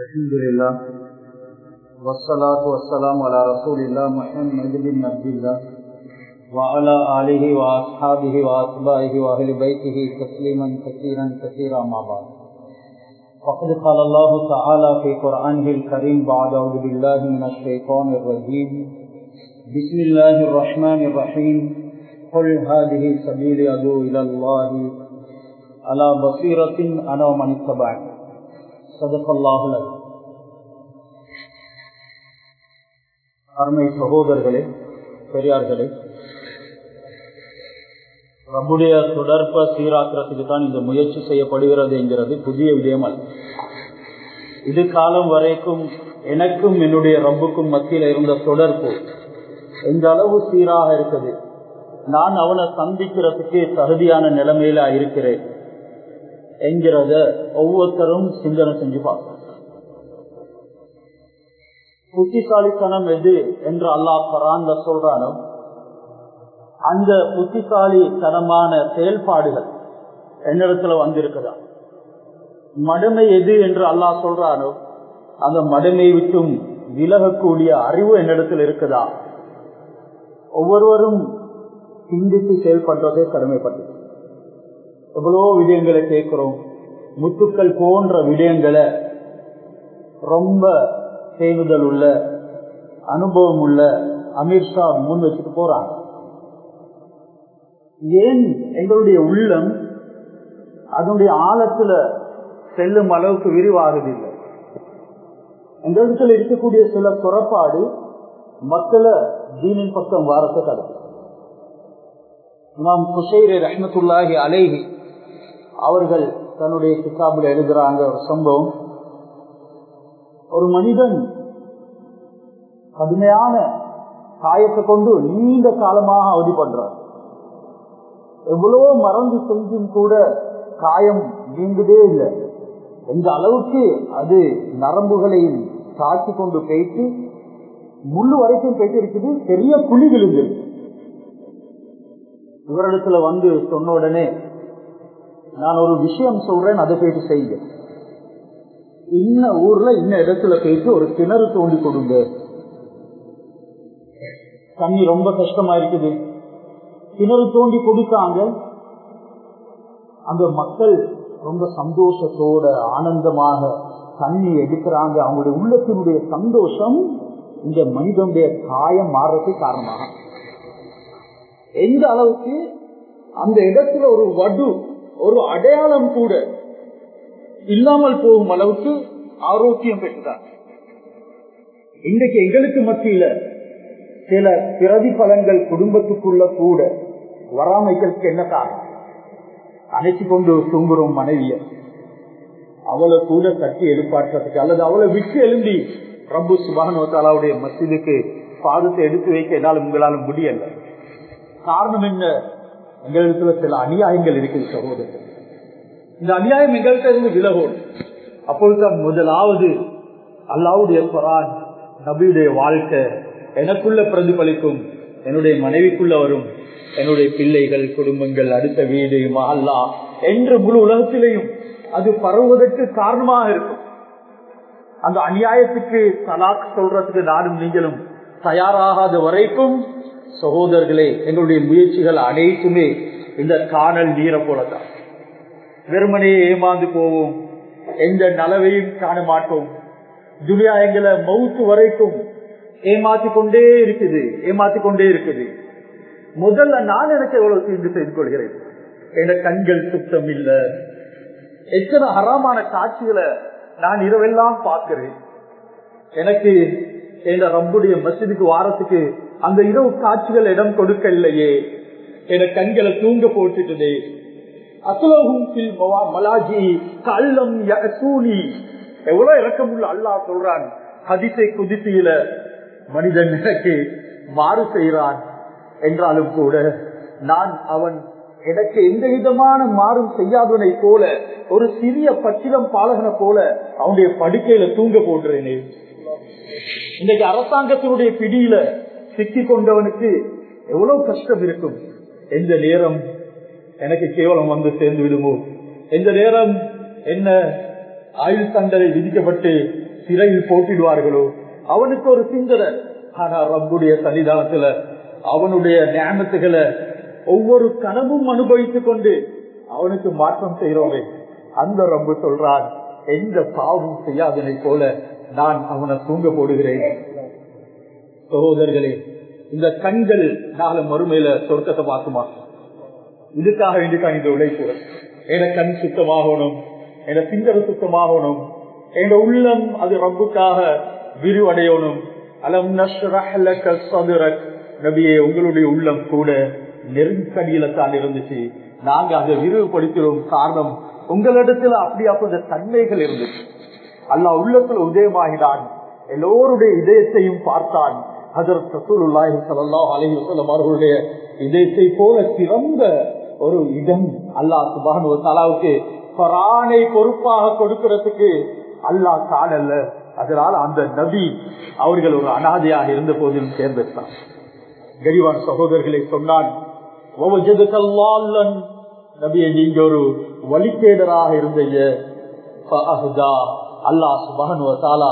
الحمد لله والصلاة والسلام على رسول الله محمد بن عبد الله وعلى آله وأصحابه وأتباعه وأهل بيته تسليما كثيرا كثيرا ما بعد. فقد قال الله تعالى في قرآنه الكريم بعد أعوذ بالله من الشيطان الرجيم. بسم الله الرحمن الرحيم. قل هذه سبيلي أدعو إلى الله. على بصيرة أنا ومن اتبعني. சதப்பல்லாகுல அருமை சகோதரர்களே பெரியார்களே நம்முடைய தொடர்ப சீராக்கிறதுக்கு தான் இந்த முயற்சி செய்யப்படுகிறது என்கிறது புதிய விடயம் அல்ல இது காலம் வரைக்கும் எனக்கும் என்னுடைய ரப்புக்கும் மத்தியில் இருந்த தொடர்பு எந்த அளவு சீராக இருக்குது. நான் அவனை சந்திக்கிறதுக்கு தகுதியான நிலைமையில இருக்கிறேன். என்கிறத ஒவ்வொருத்தரும் சிந்தனை செஞ்சு பார்க்கணும். புத்திசாலித்தனம் எது என்று அல்லாஹ் பராந்த சொல்றானோ அந்த புத்திசாலித்தனமான செயல்பாடுகள் என்னிடத்துல வந்திருக்குதா? மடமை எது என்று அல்லாஹ் சொல்றானோ அந்த மடமை விட்டும் விலகக்கூடிய அறிவு என்னிடத்தில் இருக்குதா? ஒவ்வொருவரும் சிந்தித்து செயல்படுறதே கடமைப்பட்டது எவ்வளோ விடயங்களை கேட்கிறோம்? முத்துக்கள் போன்ற விடயங்களை ரொம்ப செய்துதல் உள்ள அனுபவம் உள்ள அமித்ஷா முன் வச்சுட்டு போறாங்க. ஏன் எங்களுடைய உள்ளம் அதனுடைய ஆழத்துல செல்லும் அளவுக்கு விரிவாகுதில்லை எங்களிடத்தில் இருக்கக்கூடிய சில புறப்பாடு மக்களை தீனின் பக்கம் வாரத்தை தடுக்கும் இமாம் குசைரே ரஹமத்துல்லாஹி அலேஹி அவர்கள் தன்னுடைய கிதாபில் எழுதுறாங்க ஒரு சம்பவம். ஒரு மனிதன் கடுமையான காயத்தை கொண்டு நீண்ட காலமாக அவதி பண்றார் எவ்வளவோ மறந்து செஞ்சும் கூட காயம் நீங்குதே இல்லை. எந்த அளவுக்கு அது நரம்புகளையும் தாக்கி கொண்டு போயிட்டு முள்ளு வரைக்கும் போயிட்டு இருக்குது பெரிய புலி விழுந்திருக்கு. இவரிடத்துல வந்து சொன்ன உடனே நான் ஒரு விஷயம் சொல்றேன் அதை போயிட்டு செய்ய இன்ன ஊர்ல இன்ன இடத்துல போயிட்டு ஒரு கிணறு தோண்டி கொடுங்க. தண்ணி ரொம்ப கஷ்டமா இருக்குது. கிணறு தோண்டி கொடுத்தாங்க. அந்த மக்கள் ரொம்ப சந்தோஷத்தோட ஆனந்தமாக தண்ணி எடுக்கிறாங்க. அவங்களுடைய உள்ளத்தினுடைய சந்தோஷம் இந்த மனிதனுடைய காயம் மாறுறதுக்கு காரணமாக. எந்த அளவுக்கு அந்த இடத்துல ஒரு வடு ஒரு அடையாளம் கூட இல்லாமல் போகும் அளவுக்கு ஆரோக்கியம் பெற்றுதான். இன்றைக்கு எங்களுக்கு மத்தியில சில பிரதிபலங்கள் குடும்பத்துக்குள்ள கூட வராமைகளுக்கு என்ன காரணம்? அணைச்சு கொண்டு தூங்குறோம் மனைவிய. அவளை கூட தட்டி எழுப்பாட்டுறதுக்கு அல்லது அவளை விட்டு எழுந்தி பிரபு சுபானுடைய மசிதுக்கு பாதத்தை எடுத்து வைக்க என்னால் உங்களால முடியல. காரணம் என்ன? எங்களிடத்துல சில அநியாயங்கள் இருக்குது சகோதரர். இந்த அநியாயம் எங்கள்கிட்ட இருந்து விலகும் அப்பொழுதுதான் முதலாவது அல்லாவுடைய குரான் நபியுடைய வாழ்க்கை எனக்குள்ள பிரதிபலிக்கும். என்னுடைய மனைவிக்குள்ள வரும். என்னுடைய பிள்ளைகள் குடும்பங்கள் அடுத்த வீடு மகல்லா என்று முழு உலகத்திலையும் அது பரவுவதற்கு காரணமாக இருக்கும். அந்த அநியாயத்துக்கு தலாக் சொல்றதுக்கு நானும் நீங்களும் தயாராகாத வரைக்கும் சகோதரர்களே எங்களுடைய முயற்சிகள் அனைத்துமே இந்த காணல் நீரை போலதான் வெறுமனையே ஏமாந்து போவோம். எந்த நலவையும் காண மாட்டோம். துனியா எங்களை மவுத்து வரைக்கும் ஏமாத்தி கொண்டே இருக்குது ஏமாத்தி கொண்டே இருக்குது. முதல்ல நான் எனக்கு எவ்வளவு தீர்ந்து செய்து கொள்கிறேன்? என் கண்கள் சுத்தம் இல்ல. எத்தனை அறமான காட்சிகளை நான் இரவெல்லாம் பார்க்கிறேன். எனக்கு என் ரப்புடைய மசிதுக்கு வாரத்துக்கு அந்த இரவு காட்சிகள் இடம் கொடுக்க இல்லையே என கண்களை தூங்க போட்டுட்டதே. எவ்வளவு இறக்கமுள்ள அல்லா சொல்றான். ஹதிசை குதிசையில மனிதன் எனக்கு மாறு செய்கிறான் என்றாலும் கூட நான் அவன் எனக்கு எந்த விதமான மாறும் செய்யாதவனை போல ஒரு சிறிய பச்சிலம் பாலகனை போல அவனுடைய படுக்கையில தூங்க போடுறேனே இன்னைக்கு அரசாங்கத்தினுடைய பிடியில சிக்கி கொண்டவனுக்கு எவ்வளவு கஷ்டம் இருக்கும். எந்த நேரம் எனக்கு கேவலம் வந்து சேர்ந்து விடுமோ? எந்த நேரம் என்ன ஆயுள் தண்டனை விதிக்கப்பட்டு சிறையில் போட்டிடுவார்களோ? அவனுக்கு ஒரு சிந்தனை. ஆனா ரப்புடைய சன்னிதானத்துல அவனுடைய ஞானத்துகளை ஒவ்வொரு கனவும் அனுபவித்துக் கொண்டு அவனுக்கு மாற்றம் செய்யறோமே அந்த ரப்பு சொல்றான் எந்த பாவம் செய்யாதனை போல நான் அவனை தூங்க போடுகிறேன். சகோதரர்களே இந்த கண்கள் நாளை மறுமையில சொர்க்கத்தை பார்க்குமா? இதுக்காக வேண்டிதான் இந்த உழைப்பு. என கண் சுத்தமாகணும் என சிந்தனை சுத்தமாகணும் என் உள்ளம் அது ரப்புக்காக விரிவடையணும். அலம் நபியே உங்களுடைய உள்ளம் கூட நெருக்கடியில தான் இருந்துச்சு. நாங்க அதை விரிவுபடுத்துறோம் காரணம் உங்களிடத்துல அப்படி அப்படி தன்மைகள் இருந்துச்சு. அல்லாஹ் உள்ளத்துல உதயமாகினான். எல்லோருடைய இதயத்தையும் பார்த்தான். ஹசரத் ரசூலுல்லாஹி ஸல்லல்லாஹு அலைஹி வஸல்லம் அவர்களுடைய இதயத்தை போல சிறந்த ஒரு இடம் அல்லாஹ் சுப்ஹானஹு வ தஆலாவுக்கு பொறுப்பாக கொடுக்கிறதுக்கு அல்லாஹ் காலல்ல அதனால அந்த நபி அவர்கள் ஒரு அனாதையாக இருந்த போதிலும் தேர்ந்தெடுத்தான் கரிவான் சகோதரர்களை சொன்னான் நபியை நீங்க ஒரு வழித்தேடராக இருந்தீங்க. அல்லாஹ் சுபகனுவத்தாலா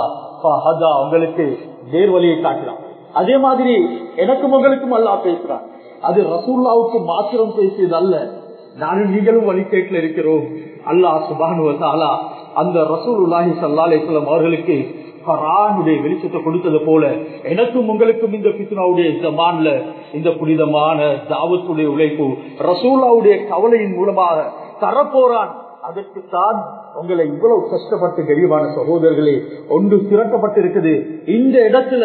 உங்களுக்கு நேர் வழியை காட்டலாம் அதே மாதிரி எனக்கும் உங்களுக்கும் அல்லாஹ் பேசுறான். அது ரசூல்லாவுக்கு மாத்திரம் பேசியது அல்ல. நானும் நீங்களும் வழிகேட்டில் இருக்கிறோம். அல்லாஹ் சுபானுவத்தாலா அந்த ரசூல் உல்லாஹி சல்லா அவர்களுக்கு பரானுடைய வெளிச்சத்தை கொடுத்தது போல எனக்கும் உங்களுக்கும் இந்த பித்னாவுடைய ஜமான்ல இந்த புனிதமான தாவத்துடைய உழைப்பு ரசூல்லாவுடைய கவலையின் மூலமாக தரப்போறான். அதற்குத்தான் உங்களை இவ்வளவு கஷ்டப்பட்டு கரிவான சகோதரர்களே ஒன்று திரட்டப்பட்டிருக்குது இந்த இடத்துல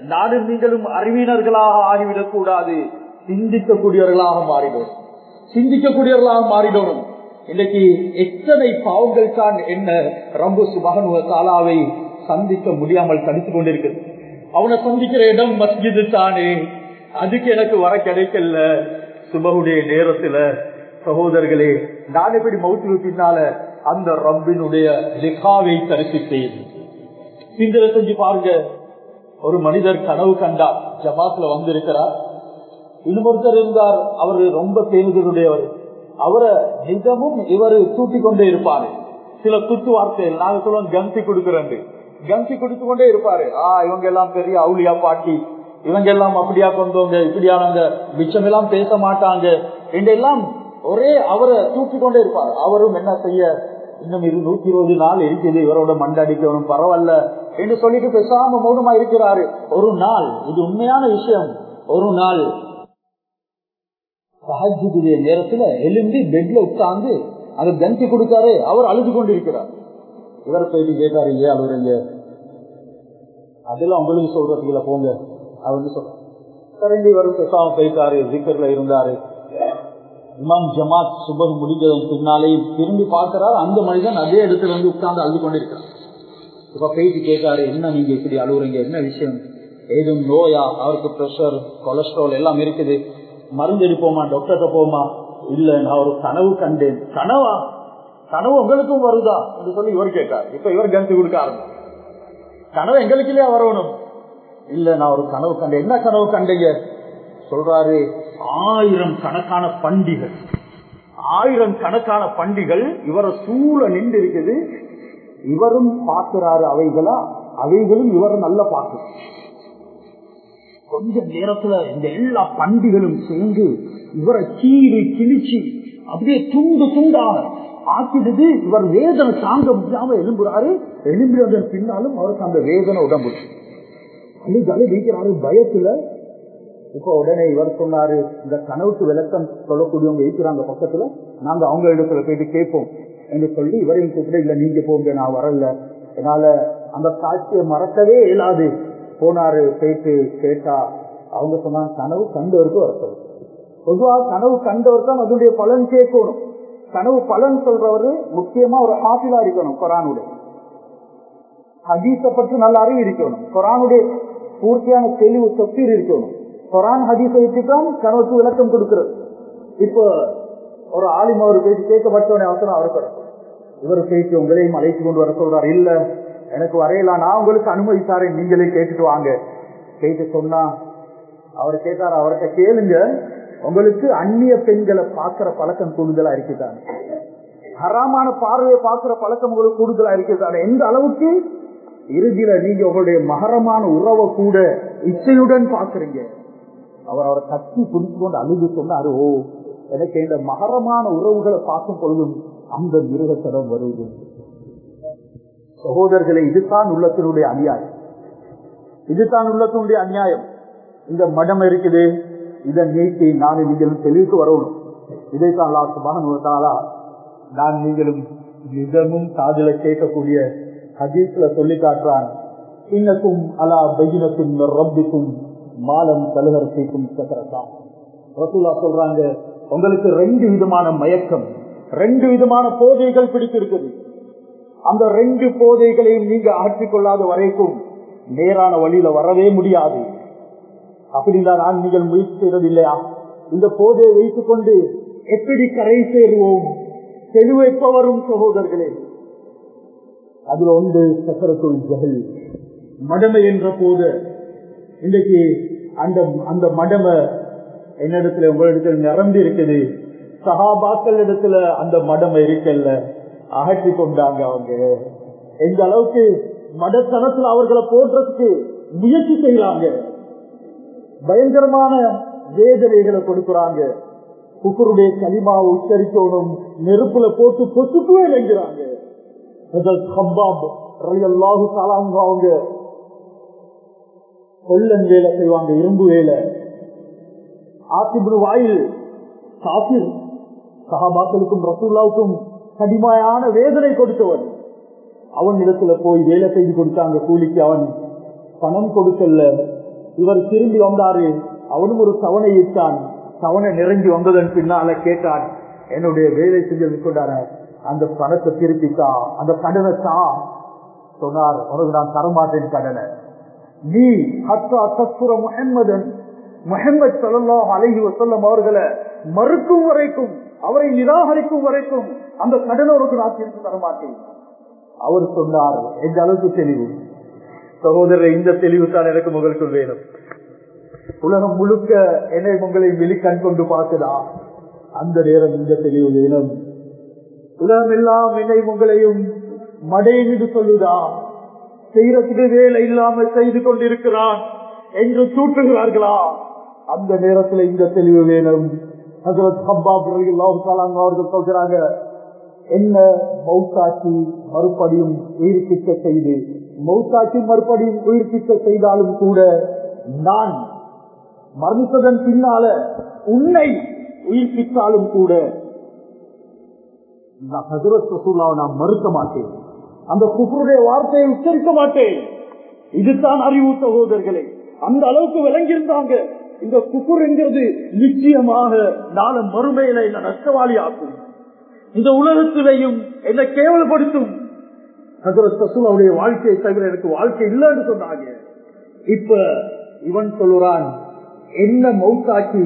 நானும் நீங்களும் அறிவினர்களாக ஆகிவிடக் கூடாது சிந்திக்கக்கூடியவர்களாக மாறிடும் சிந்திக்கக்கூடியவர்களாக மாறிடணும் இன்னைக்கு எத்தனை பாவங்கள் தான் என்ன ரம்பு சுபகன் தாலாவை சந்திக்க முடியாமல் தடுத்துக் கொண்டிருக்கிறது. அவனை சந்திக்கிற இடம் மஸ்ஜிது தானே. அதுக்கு எனக்கு வர கிடைக்கல. சுபகுடைய நேரத்துல சகோதரர்களே நான் எப்படி மௌத்துக்கு பின்னால அந்த ரப்பினுடைய லிகாவை தரிசித்தேன் சிந்தனை செஞ்சு பாருங்க. ஒரு மனிதர் கனவு கண்டார் ஜமாத்துல வந்திருக்கிறார். இன்னொருத்தர் இருந்தார் அவர் ரொம்ப பேருதலுடையவர் அவரை நிஜமும் இவர் தூட்டி கொண்டே இருப்பாரு. சில குத்து வார்த்தைகள் நாங்க சொல்லுவோம் கம்சி கொடுக்கிறேன் கம்சி கொடுத்து கொண்டே இருப்பாரு. ஆஹ் இவங்க எல்லாம் பெரிய அவுளியா பாட்டி. இவங்க எல்லாம் அப்படியா கொண்டவங்க இப்படியானவங்க. மிச்சம் எல்லாம் பேச மாட்டாங்க. எல்லாம் ஒரே அவரை தூக்கி கொண்டே இருப்பார். அவரும் என்ன செய்ய இன்னும் இது நூத்தி இருபது நாள் இருக்குது. இவரோட மண்டடிக்கணும் பரவாயில்ல. என்று சொல்லிட்டு பேசாம மௌனமா இருக்கிறாரு. ஒரு நாள் இது உண்மையான விஷயம். ஒரு நாள் சஹஜுடைய நேரத்துல எழுந்து பெட்ல உட்கார்ந்து அந்த கந்தி கொடுத்தாரு அவர் அழுது கொண்டிருக்கிறார். இவர் போயிட்டு கேட்டாரு ஏன் அழுகுறீங்க அதெல்லாம் உங்களுக்கு சொல்றதுல போங்க. அவர் சொல்றாரு இவர் பேசாம போயிட்டாரு ஜிக்கர்ல இருந்தாரு. இமாம் ஜமாத் சுபம் முடிஞ்சதன் பின்னாலே திரும்பி பார்க்கிறார். அந்த மனிதன் அதே இடத்துல வந்து உட்கார்ந்து அழுது கொண்டிருக்கிறார் இப்ப பேசி கேட்காரு என்ன நீங்க இப்படி அழுகுறீங்க என்ன விஷயம்? ஏதும் நோயா? அவருக்கு ப்ரெஷர் கொலஸ்ட்ரால் எல்லாம் இருக்குது. மருந்து எடுப்போமா? டாக்டர்கிட்ட போமா இல்ல நான் ஒரு கனவு கண்டேன். கனவா? கனவு உங்களுக்கும் வருதா? என்று சொல்லி இவர் கேட்டார். இப்ப இவர் கருத்து கொடுக்க ஆரம்பிச்சு கனவு எங்களுக்கு இல்லையா வரணும். இல்ல நான் ஒரு கனவு கண்டேன். என்ன கனவு கண்டீங்க? சொல்றாரு ஆயிரம் கணக்கான பண்டிகள். ஆயிரம் கணக்கான பண்டிகள் இவரை சூழ நின்று இருக்குது இவரும் பார்க்கிறாரு அவைகளா? அவைகளும் இவர் நல்ல பார்க்கு கொஞ்ச நேரத்துல இந்த எல்லா பண்டிகளும் சேர்ந்து இவரை கீறி கிழிச்சு அப்படியே துண்டு துண்டாக ஆக்கிடுது. இவர் வேதனை தாங்க முடியாம எழும்புறாரு. எழும்புறதன் பின்னாலும் அவருக்கு அந்த வேதனை உடம்பு. அழுகிறாரு பயத்துல. இப்ப உடனே இவர் சொன்னாரு இந்த கனவுக்கு விளக்கம் சொல்லக்கூடியவங்க இருக்கிறாங்க பக்கத்துல. நாங்க அவங்க இடத்துல போயிட்டு கேட்போம். என்று சொல்லி இவரையும் கூப்பிட இல்ல நீங்க போங்க நான் வரல. என்னால அந்த காட்சியை மறக்கவே இயலாது. போனாரு போயிட்டு கேட்டா அவங்க சொன்னாங்க கனவு கண்டவருக்கு வரப்படும் பொதுவாக கனவு கண்டவர் தான் அதனுடைய பலன் கேட்கணும். கனவு பலன் சொல்றவரு முக்கியமா ஒரு ஹாஃபிலா இருக்கணும் கொரானுடைய. ஹதீஸ பற்றி நல்ல அறிவு இருக்கணும். கொரானுடைய பூர்த்தியான தெளிவு தப்பீர் இருக்கணும். கொரான் ஹதீஸை வச்சுதான் கனவுக்கு விளக்கம் கொடுக்கிறது. இப்போ ஒரு ஆலிம் அவர் பேசி கேட்கப்பட்டவனே அவசரம் அவருக்கு இவர் பேசி உங்களையும் அழைத்து கொண்டு வர சொல்றாரு. இல்ல எனக்கு வரையலாம் நான் உங்களுக்கு அனுமதி தாரேன் நீங்களே கேட்டுட்டு வாங்க. கேட்டு சொன்னா அவர் கேட்டார் அவர்கிட்ட கேளுங்க. உங்களுக்கு அந்நிய பெண்களை பார்க்கிற பழக்கம் கூடுதலா இருக்குதாங்க ஹராமான பார்வையை பார்க்கிற பழக்கம் உங்களுக்கு கூடுதலா இருக்கிறது எந்த அளவுக்கு? இறுதியில நீங்க உங்களுடைய மகரமான உறவை கூட இச்சையுடன் பாக்குறீங்க அவர் அவரை கட்டி புரிஞ்சு கொண்டு அழுது சொன்னாரு ஓ எனக்கு இந்த மகரமான உறவுகளை பார்க்கும் பொழுதும் அந்த மிருகத்தனம் வருவது சகோதரர்களை இதுதான் உள்ளத்தினுடைய அநியாயம். இதுதான் உள்ளத்தினுடைய அநியாயம். இந்த மடம் இருக்குது. இதை நீக்கி நான் நீங்களும் தெளிவுக்கு வரணும். இதைத்தான் சுபானுவத்தாலா நான் நீங்களும் மிதமும் காதல கேட்கக்கூடிய ஹதீஸ்ல சொல்லி காட்டுறான். இன்னக்கும் அலா பையினக்கும் ரப்பிக்கும் மாலம் கலுகரசைக்கும் சக்கரத்தான் ரசூலா சொல்றாங்க உங்களுக்கு ரெண்டு விதமான மயக்கம். ரெண்டு விதமான போதைகள் பிடித்திருக்குது. அந்த ரெண்டு போதைகளையும் நீங்க அகற்றிக் கொள்ளாத வரைக்கும் நேரான வழியில வரவே முடியாது. அப்படிதான் நான் நீங்கள் முயற்சி செய்வது இல்லையா இந்த போதையை வைத்துக் கொண்டு எப்படி கரை சேருவோம்? தெளிவு எப்ப வரும் சகோதரர்களே? அதுல ஒன்று சக்கரத்துள் ஜகல். மடமை என்ற போது இன்றைக்கு அந்த அந்த மடமை என்னிடத்துல உங்களிடத்தில் நிரம்பி இருக்குது. சகாபாக்கள் இடத்துல அந்த மடம் இருக்கல்ல. அகற்றி கொண்டாங்க அவங்க. எந்த அளவுக்கு மடத்தனத்துல அவர்களை போடுறதுக்கு முயற்சி செய்யறாங்க பயங்கரமான வேதனைகளை கொடுக்கிறாங்க. குக்கருடைய களிமாவை உச்சரிக்கணும். நெருப்புல போட்டு பொசுக்குவே நினைக்கிறாங்க அவங்க. கொள்ளன் வேலை செய்வாங்க இரும்பு வேலை. ஆசிபு வாயில் காபிர் சகாபாக்களுக்கும் ரசூல்லாவுக்கும் கடிமையான வேதனை கொடுத்தவன் அவன் இடத்துல போய் வேலை செய்து கொடுத்தாங்க கூலிக்கு அவன் பணம் கொடுக்கல. இவர் திரும்பி வந்தாரு அவனும் ஒரு தவணை இட்டான். தவணை நெருங்கி வந்ததன் பின்னால கேட்டான் என்னுடைய வேலை செஞ்சது கொண்டார அந்த பணத்தை திருப்பித்தா அந்த கடனை தா. சொன்னார் உனக்கு நான் தரமாட்டேன் கடனை. நீ ஹத்தா தத்புர முகம்மதன் முகமது சல்லா அலஹி வசல்லம் அவர்களை மறுக்கும் வரைக்கும் அவரை நிராகரிக்கும் வரைக்கும் அந்த கடனோருக்கு நான் திருப்பி தரமாட்டேன் அவர் சொன்னார் எந்த அளவுக்கு தெளிவு? சகோதரர் இந்த தெளிவு தான் எனக்கு உங்களுக்கு வேணும். உலகம் முழுக்க என்னை உங்களை வெளிக்கண் கொண்டு பார்க்கலாம் அந்த நேரம் இந்த தெளிவு வேணும். உலகம் எல்லாம் என்னை உங்களையும் மடை மீது சொல்லுதா? செய்யறதுக்கு வேலை இல்லாமல் செய்து கொண்டிருக்கிறான். என்று சூட்டுகிறார்களா அந்த நேரத்தில் இந்த தெளிவு வேணும். அவர்கள் சொல்கிறாங்க என்ன மௌத்தாட்சி மறுபடியும் உயிர்ப்பிக்க செய்து மௌசாட்சி மறுபடியும் உயிர்ப்பிக்க செய்தாலும் கூட நான் மறுத்ததன் பின்னால உன்னை உயிர்ப்பித்தாலும் கூட நான் மறுக்க மாட்டேன். அந்த குப்பருடைய வார்த்தையை உச்சரிக்க மாட்டேன். இதுதான் அறிவு சகோதரர்களே. அந்த அளவுக்கு விளங்கியிருந்தாங்க. இந்த குக்குர் என்கிறது நிச்சயமாக நாள மறுமையில என்ன நஷ்டவாளி ஆக்கும் இந்த உலகத்திலையும் என்ன கேவலப்படுத்தும். அவருடைய வாழ்க்கையை தவிர எனக்கு வாழ்க்கை இல்லைன்னு சொன்னாங்க. இப்ப இவன் சொல்லுறான் என்ன மௌத்தாக்கி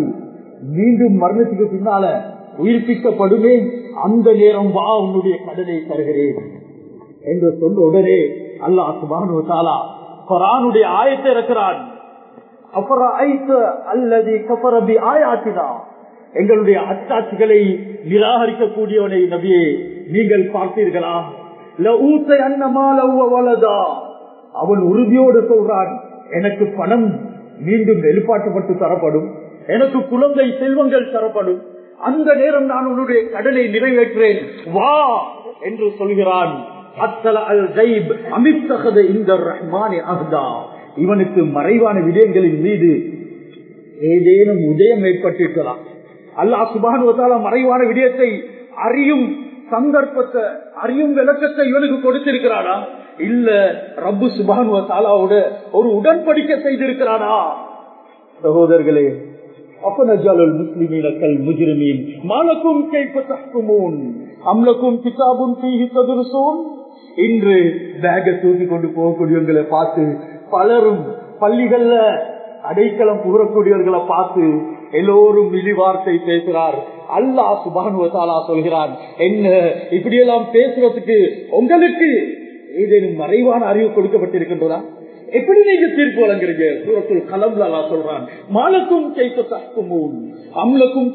மீண்டும் மரணத்துக்கு பின்னால உயிர்ப்பிக்கப்படுமே அந்த நேரம் வா உன்னுடைய கடனை தருகிறேன் என்று சொன்ன உடனே அல்லாஹ் சுபானு தாலா குரானுடைய ஆயத்தை இருக்கிறான் எங்களுடைய அச்சாட்சிகளை நிராகரிக்கக்கூடியவனை நபியே நீங்கள் பார்த்தீர்களா? அவன் உறுதியோடு சொல்றான் எனக்கு பணம் மீண்டும் வெளிப்பாட்டுப்பட்டு தரப்படும். எனக்கு குழந்தை செல்வங்கள் தரப்படும். அந்த நேரம் நான் உன்னுடைய கடனை நிறைவேற்றேன் வா! என்று சொல்கிறான். இவனுக்கு மறைவான விடயங்களின் மீது ஏதேனும் உதயம் ஏற்பட்டிருக்கலாம். அல்லா சுபான் மறைவான விடயத்தை அறியும் சந்தர்ப்பத்தை அறியும் விளக்கத்தை இவனுக்கு கொடுத்திருக்கிறானா? இல்ல ரப்பு சுபானுவத்தாலாவோட ஒரு உடன்படிக்கை செய்திருக்கிறானா? சகோதரர்களே அப்பனஜாலுல் முஸ்லிமீன கல் மாலக்கும் கைஃப அம்லக்கும் கிதாபுன் ஃபீஹி ததுருசூன். இன்று பேக தூக்கி கொண்டு போகக்கூடியவங்களை பார்த்து பலரும் பள்ளிகள்ல அடைக்கலம் புகழக்கூடியவர்களை பார்த்து எல்லோரும் இழிவார்த்தை பேசுறார் அல்லாஹ் சுபானுவத்தாலா சொல்கிறான் என்ன இப்படியெல்லாம் பேசுறதுக்கு உங்களுக்கு ஏதேனும் மறைவான அறிவு கொடுக்கப்பட்டிருக்கின்றதா? எப்படி நீங்க தீர்ப்பு வழங்குறீங்க சூரத்துல் கலம்ல அல்லா சொல்றான் மாலக்கும் கைத்த தக்குமூன் அம்லக்கும்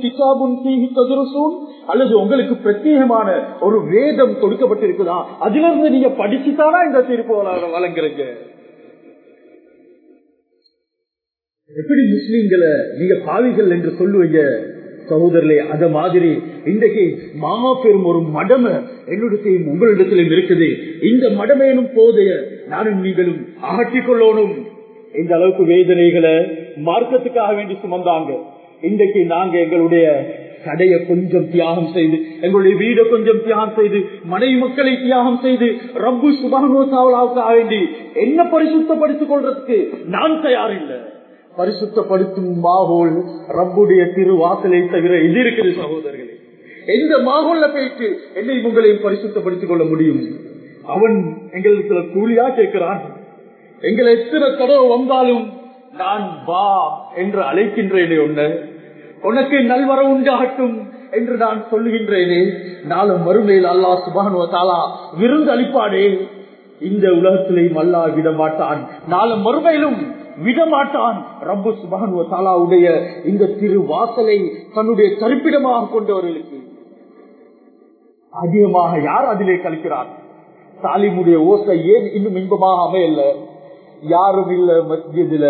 தீஹி ததுரசூன் அல்லது உங்களுக்கு பிரத்யேகமான ஒரு வேதம் கொடுக்கப்பட்டிருக்குதா? அதுல இருந்து நீங்க படிச்சுதானா இந்த தீர்ப்பு வழங்குறீங்க? எப்படி முஸ்லீம்களை நீங்க பாவிகள் என்று சொல்லுவீங்க சகோதரர்களே அத மாதிரி இன்றைக்கு மாமா பெரும் ஒரு மடம என்னிடத்தையும் உங்களிடத்திலும் இருக்குது. இந்த மடமேனும் போதைய நானும் நீங்களும் அகற்றிக் கொள்ளணும். இந்த அளவுக்கு வேதனைகளை மார்க்கத்துக்காக வேண்டி சுமந்தாங்க. இன்றைக்கு நாங்க எங்களுடைய கடைய கொஞ்சம் தியாகம் செய்து எங்களுடைய வீடை கொஞ்சம் தியாகம் செய்து மனைவி மக்களை தியாகம் செய்து ரப்பு சுபானுவசாவலாவுக்காக வேண்டி என்ன பரிசுத்தப்படுத்திக் கொள்றதுக்கு நான் தயாரில்லை. பரிசுத்தப்படுத்தும் மாகோல் ரப்புடைய திருவாசலை தவிர இது இருக்குது சகோதரர்களே. எந்த மாகோல்ல போயிட்டு என்னை உங்களையும் பரிசுத்தப்படுத்திக் கொள்ள முடியும்? அவன் எங்களுக்கு கூலியா கேட்கிறான். எங்களை எத்தனை தடவை வந்தாலும் நான் வா என்று அழைக்கின்றேனே ஒண்ணு உனக்கு நல்வர உண்டாகட்டும் என்று நான் சொல்லுகின்றேனே. நாளும் மறுமையில் அல்லாஹ் சுபானுவ தாலா விருந்து அளிப்பாடே இந்த உலகத்திலையும் அல்லா விட மாட்டான் நாளும் மறுமையிலும் விடமாட்டான். ரப்பு சுபானுவ தாலாவுடைய இந்த திரு வாசலை தன்னுடைய கருப்பிடமாக கொண்டவர்களுக்கு அதிகமாக யார் அதிலே கழிக்கிறார்? தாலிமுடைய ஓசை ஏன் இன்னும் இன்பமாக அமையல? யாரும் இல்ல மஸ்ஜிதுல.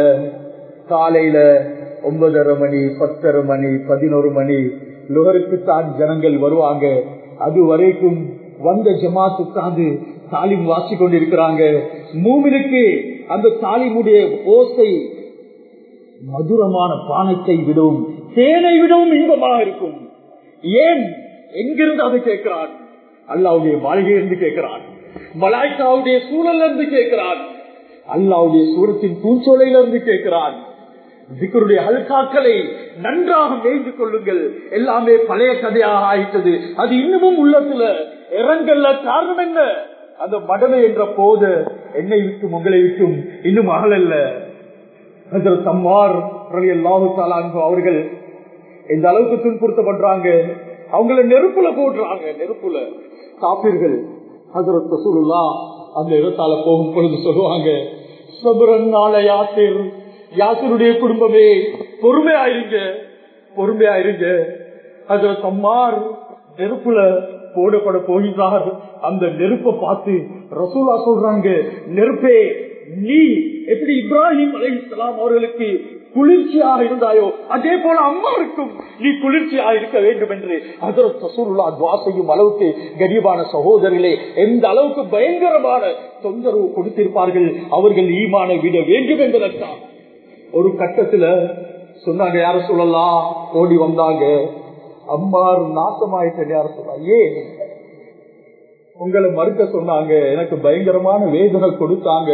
காலையில ஒன்பதரை மணி பத்தரை மணி பதினோரு மணி லுகருக்கு தான் ஜனங்கள் வருவாங்க. அது வரைக்கும் வந்த ஜமாத்து உட்கார்ந்து தாலிம் வாசி கொண்டிருக்கிறாங்க மூமினுக்கு அந்த தாலிமுடைய ஓசை மதுரமான பானத்தை விடவும் தேனை விடவும் இன்பமாக இருக்கும். ஏன்? எங்கிருந்து அதை கேட்கிறான்? அல்லாவுடைய வாழ்கையிலிருந்து கேட்கிறான். மலாய்க்காவுடைய சூழல்ல இருந்து கேட்கிறான். அல்லாவுடைய சூரத்தின் பூஞ்சோலையில இருந்து கேட்கிறான். ஜிக்கருடைய அல்காக்களை நன்றாக மேய்ந்து கொள்ளுங்கள். எல்லாமே பழைய கதையாக ஆயிட்டது. அது இன்னமும் உள்ளத்துல இறங்கல்ல காரணம் என்ன? அந்த மடலை என்ற போது என்னை விட்டும் உங்களை விட்டும் இன்னும் அகலல்ல ஹஜரத் அம்மார் ரலியல்லாஹு அவர்கள் எந்த அளவுக்கு துன்புறுத்தப்படுறாங்க அவங்கள நெருப்புல போடுறாங்க நெருப்புல. காப்பீர்கள் ஹஜரத் ரசூலுல்லா அந்த இடத்தால போகும் பொழுது சொல்லுவாங்க சபரன் நாள குடும்பமே யாத்திருடைய குடும்பமே பொறுமையாயிருங்க பொறுமையாயிருங்க ஹஜரத் அம்மார் நெருப்புல போடப்பட போகிறார் அந்த நெருப்பை பார்த்து ரசூலா சொல்றாங்க நெருப்பே நீ எப்படி இப்ராஹிம் அலை இஸ்லாம் அவர்களுக்கு குளிர்ச்சியாக இருந்தாயோ அதே போல அம்மாவுக்கும் நீ குளிர்ச்சியாக இருக்க வேண்டும் என்று அதற்கு ரசூலுல்லா துவா செய்யும் அளவுக்கு கரிபான சகோதரர்களே எந்த அளவுக்கு பயங்கரமான தொந்தரவு கொடுத்திருப்பார்கள் அவர்கள் ஈமான விட வேண்டும் என்பதற்காக. ஒரு கட்டத்துல சொன்னாங்க யார சொல்லலாம் ஓடி வந்தாங்க. அம்மார் நாசமாயிட்டு யார சொன்னாங்க ஏன் உங்களை மறுக்க சொன்னாங்க. எனக்கு பயங்கரமான வேதனை கொடுத்தாங்க.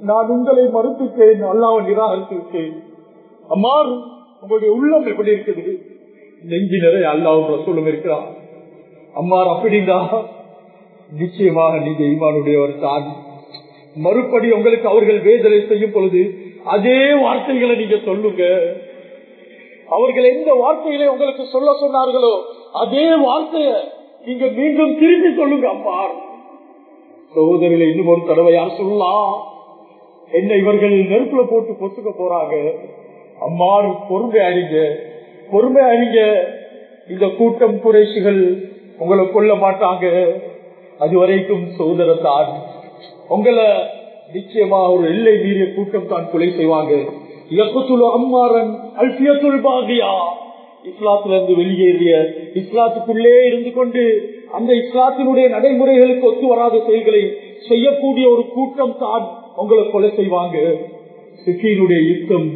நான் உங்களை மறுத்துட்டேன். அல்லாவை நிராகரித்து விட்டேன் அம்மார் உங்களுடைய உள்ளம் எப்படி இருக்குது? நெஞ்சி நிறைய அல்லாவும் ரசூலும் இருக்கிறான். அம்மார் அப்படின்னா நிச்சயமாக நீங்க ஈமானுடையவர் தான். மறுபடி உங்களுக்கு அவர்கள் வேதனை செய்யும் பொழுது அதே வார்த்தைகளை நீங்க சொல்லுங்க. அவர்கள் எந்த வார்த்தைகளை உங்களுக்கு சொல்ல சொன்னார்களோ அதே வார்த்தைய நீங்க மீண்டும் திரும்பி சொல்லுங்க அப்பா. சகோதரில இன்னும் ஒரு தடவை யார் சொல்லலாம் என்ன இவர்கள் நெருப்புல போட்டு கொத்துக்க போறாங்க? அம்மாறு பொறுமை அறிங்க. பொறுமை அறிங்க. இந்த கூட்டம் குறைசிகள் உங்களை கொல்ல மாட்டாங்க. அது வரைக்கும் சோதரத்தான் உங்களை நிச்சயமா ஒரு எல்லை மீறிய கூட்டம் தான் கொலை செய்வாங்க. அம்மாரன் அல்பியத்துல் பாகியா இஸ்லாத்துல இருந்து வெளியேறிய இஸ்லாத்துக்குள்ளே இருந்து கொண்டு அந்த இஸ்லாத்தினுடைய நடைமுறைகளுக்கு ஒத்து வராத செயல்களை செய்யக்கூடிய ஒரு கூட்டம் தான் உங்களை கொலை செய்வாங்க. சிக்கியினுடைய யுத்தம்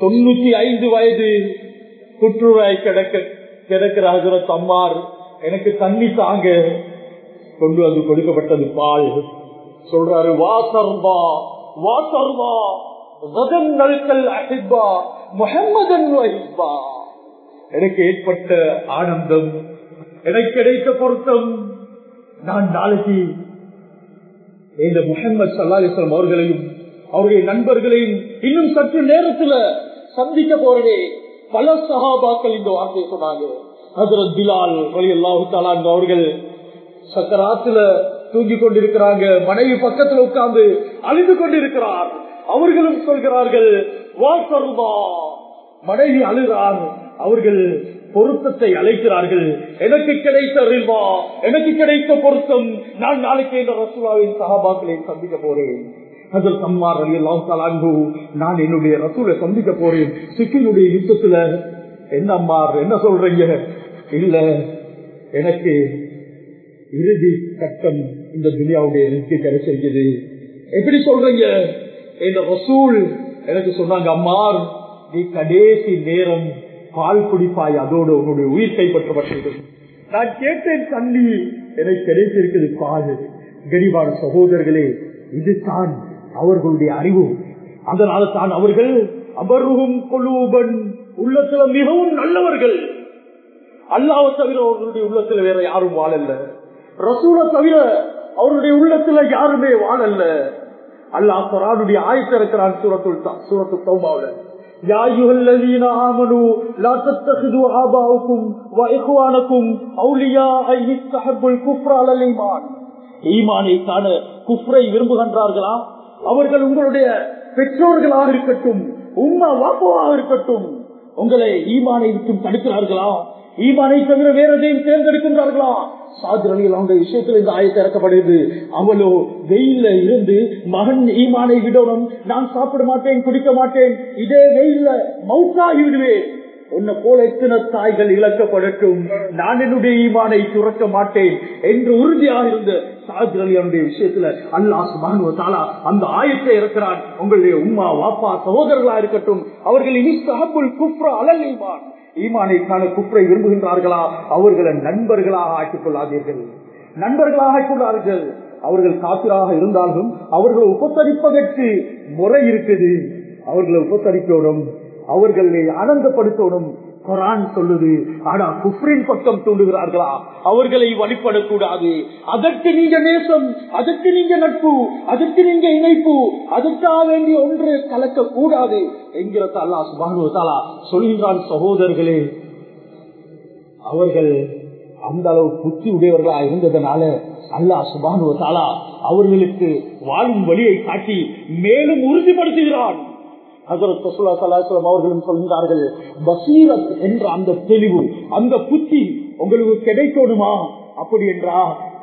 தொண்ணூத்தி ஐந்து வயது புற்றுநோய் கிடக்க கிடக்கிற ஹசரத் அம்மார் எனக்கு தண்ணி தாங்க. கொண்டு வந்து கொடுக்கப்பட்டது பால். சொல்றாரு வா சர்வா வா சர்வா எனக்கு ஏற்பட்ட ஆனந்தம் எனக்கு கிடைத்த பொருத்தம். நான் நாளைக்கு இந்த முகமது சல்லாஹம் அவர்களையும் அவருடைய நண்பர்களையும் இன்னும் சற்று நேரத்துல சந்திக்க போறதே பல சகாபாக்கள் இந்த வார்த்தையை சொன்னாங்க. ஹசரத் பிலால் வழி அல்லாஹு அவர்கள் சக்கராத்துல தூங்கிக் கொண்டிருக்கிறாங்க மனைவி பக்கத்துல உட்கார்ந்து அழிந்து கொண்டிருக்கிறார். அவர்களும் சொல்கிறார்கள் வா சர்வா மனைவி அழுகிறார். அவர்கள் பொருத்தத்தை அழைக்கிறார்கள். எனக்கு கிடைத்த அறிவா எனக்கு கிடைத்த பொருத்தம். நான் நாளைக்கு இந்த ரசூலாவின் சகாபாக்களை சந்திக்க போறேன். அதில் சம்மார் அலி நான் என்னுடைய ரசூலை சந்திக்க போறேன். சிக்கினுடைய யுத்தத்துல என்ன அம்மார் என்ன சொல்றீங்க? இல்ல எனக்கு இறுதி கட்டம் இந்த துனியாவுடைய எனக்கு கிடைச்சிருக்குது. எப்படி சொல்றீங்க? இந்த ரசூல் எனக்கு சொன்னாங்க அம்மார் நீ கடைசி நேரம் பால் குடிப்பாய் அதோடு உன்னுடைய உயிர் கைப்பற்றப்பட்டது. நான் கேட்டேன் தண்ணி எனக்கு கிடைத்திருக்கிறது பால். கரிபான சகோதரர்களே இதுதான் அவர்களுடைய அறிவு. அதனால தான் அவர்கள் அபர்வும் கொழுவன் உள்ளத்துல மிகவும் நல்லவர்கள். அல்லாவ தவிர அவர்களுடைய உள்ளத்துல வேற யாரும் வாழல்ல. ரசூல தவிர அவருடைய உள்ளத்துல யாருமே வாழல்ல. அல்லாஹ் குரானுடைய ஆயத்தை இருக்கிறான் சூரத்துல் சூரத்து தௌபாவுல يا أيها الذين آمنوا لا تتخذوا آباءكم وإخوانكم أولياء أن يستحبوا الكفر على الإيمان ஈமானை காண குஃப்ரை விரும்புகின்றார்களா அவர்கள் உங்களுடைய பெற்றோர்களாக இருக்கட்டும் உம்மா வாப்பாவாக இருக்கட்டும் உங்களை ஈமானை விட்டும் தடுக்கிறார்களா ஈமானை தவிர வேற எதையும் தேர்ந்தெடுக்கின்றார்களா? சாதிரணியில் அவங்க விஷயத்துல இந்த ஆயத்தை இறக்கப்படுது அவளோ வெயில்ல இருந்து மகன் ஈமானை விடணும். நான் சாப்பிட மாட்டேன் குடிக்க மாட்டேன். இதே வெயில்ல மவுத்தாகி விடுவேன். உன்னை போல எத்தனை தாய்கள் இழக்கப்படட்டும். நான் என்னுடைய ஈமானை துறக்க மாட்டேன் என்று உறுதியாக இருந்த சாதிரலியனுடைய விஷயத்துல அல்லாஹ் மகனுவத்தாலா அந்த ஆயத்தை இருக்கிறான் உங்களுடைய உம்மா வாப்பா சகோதரர்களா இருக்கட்டும். அவர்கள் இனி சஹபுல் குப்ரா அலல் ஈமான். ஈமானை காண விரும்புகின்றார்களா? அவர்களை நண்பர்களாக ஆக்கிக் கொள்ளாதீர்கள். நண்பர்களாக ஆக்கிக் கொள்ளார்கள் அவர்கள் காப்பிராக இருந்தாலும் அவர்களை உபசரிப்பதற்கு முறை இருக்குது அவர்களை உபசரிக்கணும் அவர்களை ஆனந்தப்படுத்தணும் குரான் சொல்லுது. ஆனா குஃப்ரின் பக்கம் தூண்டுகிறார்களா? அவர்களை வழிபடக்கூடாது. அதற்கு நீங்க நேசம் அதற்கு நீங்க நட்பு அதற்கு நீங்க இணைப்பு அதற்காக வேண்டிய ஒன்று கலக்க கூடாது என்கிற அல்லா சுபானுவத்தாலா சொல்கின்றான் சகோதரர்களே. அவர்கள் அந்த அளவு புத்தி உடையவர்களா இருந்ததுனால அல்லாஹ் சுபானுவத்தாலா அவர்களுக்கு வாழும் வழியை காட்டி மேலும் உறுதிப்படுத்துகிறான். அவர்களும் சொல்கிறார்கள் பசீரத் என்ற அந்த தெளிவு அந்த புத்தி உங்களுக்கு கிடைக்கணுமா? அப்படி என்றா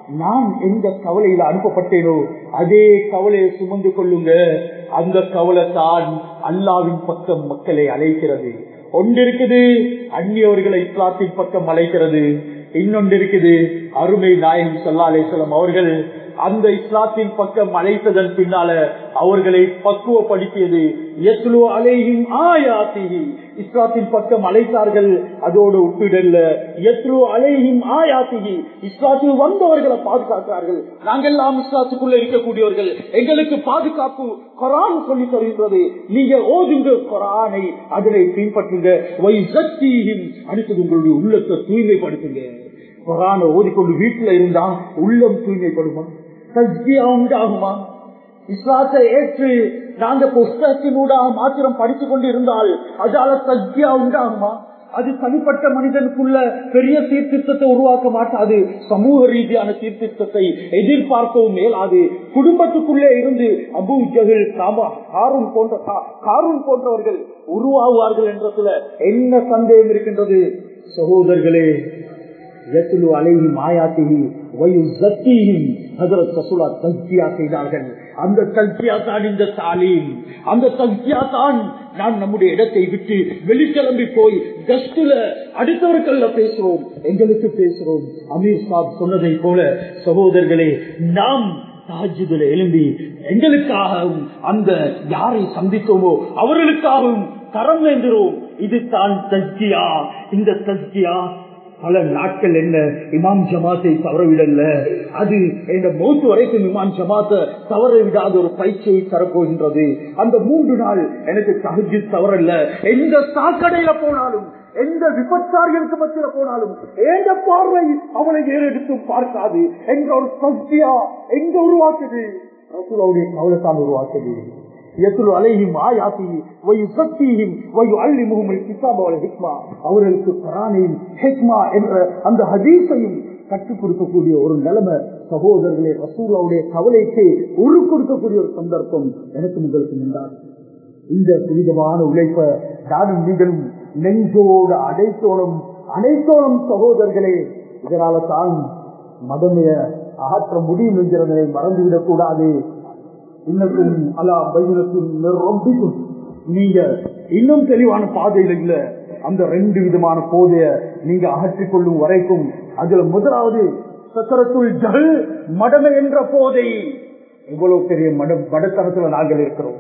நான் எந்த கவலையில அனுப்பப்பட்டேனோ அதே கவலையை சுமந்து கொள்ளுங்க அந்த கவலை தான் அல்லாவின் பக்கம் மக்களை அழைக்கிறது. ஒன்று இருக்குது அந்நியவர்களை இஸ்லாத்தின் பக்கம் அழைக்கிறது. இன்னொன்று இருக்குது அருமை நாயகம் சல்லா அலிஸ்லாம் அவர்கள் அந்த இஸ்லாத்தின் பக்கம் அழைத்ததன் பின்னால அவர்களை பக்குவப்படுத்தியது. அலையும் ஆயாத்திகி இஸ்லாத்தின் பக்கம் அழைத்தார்கள் அதோடு ஒப்பிடல்ல. எத்ரு அலையும் ஆயாத்திகி இஸ்லாத்தில் வந்தவர்களை பாதுகாக்கிறார்கள் நாங்கெல்லாம் இஸ்லாத்துக்குள்ள இருக்கக்கூடியவர்கள். எங்களுக்கு பாதுகாப்பு கொரான் சொல்லி தருகின்றது. நீங்க ஓதுங்க கொரானை அதனை பின்பற்றுங்க. அடுத்தது உங்களுடைய உள்ளத்தை தூய்மைப்படுத்துங்க. கொரான ஓதிக்கொண்டு வீட்டுல இருந்தா உள்ளம் தூய்மைப்படுமா? தஜ்ஜியா உண்டாகுமா இஸ்லாத்தை ஏற்று நாங்க புஸ்தகத்தினூடாக மாத்திரம் படித்துக் கொண்டு இருந்தால் அதால தஜ்ஜியா உண்டாகுமா அது தனிப்பட்ட மனிதனுக்குள்ள பெரிய சீர்திருத்தத்தை உருவாக்க மாட்டாது. சமூக ரீதியான சீர்திருத்தத்தை எதிர்பார்க்கவும் மேலாது குடும்பத்துக்குள்ளே இருந்து அபு ஜஹில் காரூன் போன்ற காரூன் போன்றவர்கள் உருவாகுவார்கள் என்றதுல என்ன சந்தேகம் இருக்கின்றது. சகோதரர்களே எத்துலு அலைஹி மாயாத்திஹி வயு ஜத்தீஹிம் ஹஜரத் ரசூலா தஸ்கியா செய்தார்கள். அந்த தஸ்கியா தான் இந்த தாலீம். அந்த தஸ்கியா தான் நான் நம்முடைய இடத்தை விட்டு வெளிக்கிளம்பி போய் கஸ்டுல அடுத்தவர்கள்ல பேசுறோம் எங்களுக்கு பேசுறோம். அமீர் சாப் சொன்னதை போல சகோதரர்களே நாம் தாஜுதுல எழும்பி எங்களுக்காகவும் அந்த யாரை சந்தித்தோமோ அவர்களுக்காகவும் கரம் வேண்டுகிறோம். இது தான் தஸ்கியா இந்த தஸ்கியா பல நாட்கள் என்ன இமாம் ஜமாத்தை தவறவிடல? அது என்ற மூன்று வரைக்கும் இமாம் ஜமாத்தை தவற விடாத ஒரு பயிற்சியை தரப்போகின்றது. அந்த மூன்று நாள் எனக்கு தகுதி தவறல்ல. எந்த சாக்கடையில போனாலும் எந்த விபச்சாரிகளுக்கு மத்தியில போனாலும் எந்த பார்வை அவனை ஏறெடுத்து பார்க்காது. எங்க ஒரு சக்தியா எங்க உருவாக்குது? ரசூலாவுடைய கவலைத்தான் உருவாக்குது. எத்துரு அலைஹிம் ஆயாத்தியும் வயு சக்தியும் வயு அள்ளி முகமை கிசாபாவளை ஹிக்மா அவர்களுக்கு கரானையும் ஹெக்மா என்ற அந்த ஹதீஸையும் கற்றுக் கொடுக்கக்கூடிய ஒரு நிலைமை சகோதரர்களே ரசூலாவுடைய கவலைக்கு உரு கொடுக்கக்கூடிய ஒரு சந்தர்ப்பம் எனக்கு உங்களுக்கு உண்டாகும். இந்த புனிதமான உழைப்ப நானும் நீங்களும் நெஞ்சோடு அடைத்தோளும் அனைத்தோளும் சகோதரர்களே இதனால தான் மதமைய அகற்ற முடியும் என்கிறதை மறந்துவிடக் இன்னும் அலா பைரத்தும் நீங்க இன்னும் தெளிவான பாதையில இல்ல. அந்த ரெண்டு விதமான போதைய நீங்க அகற்றிக் கொள்ளும் வரைக்கும் அதுல முதலாவது சக்கரத்துள் ஜல் மடமை என்ற போதை. இவ்வளவு பெரிய மட மடத்தனத்துல நாங்கள் இருக்கிறோம்.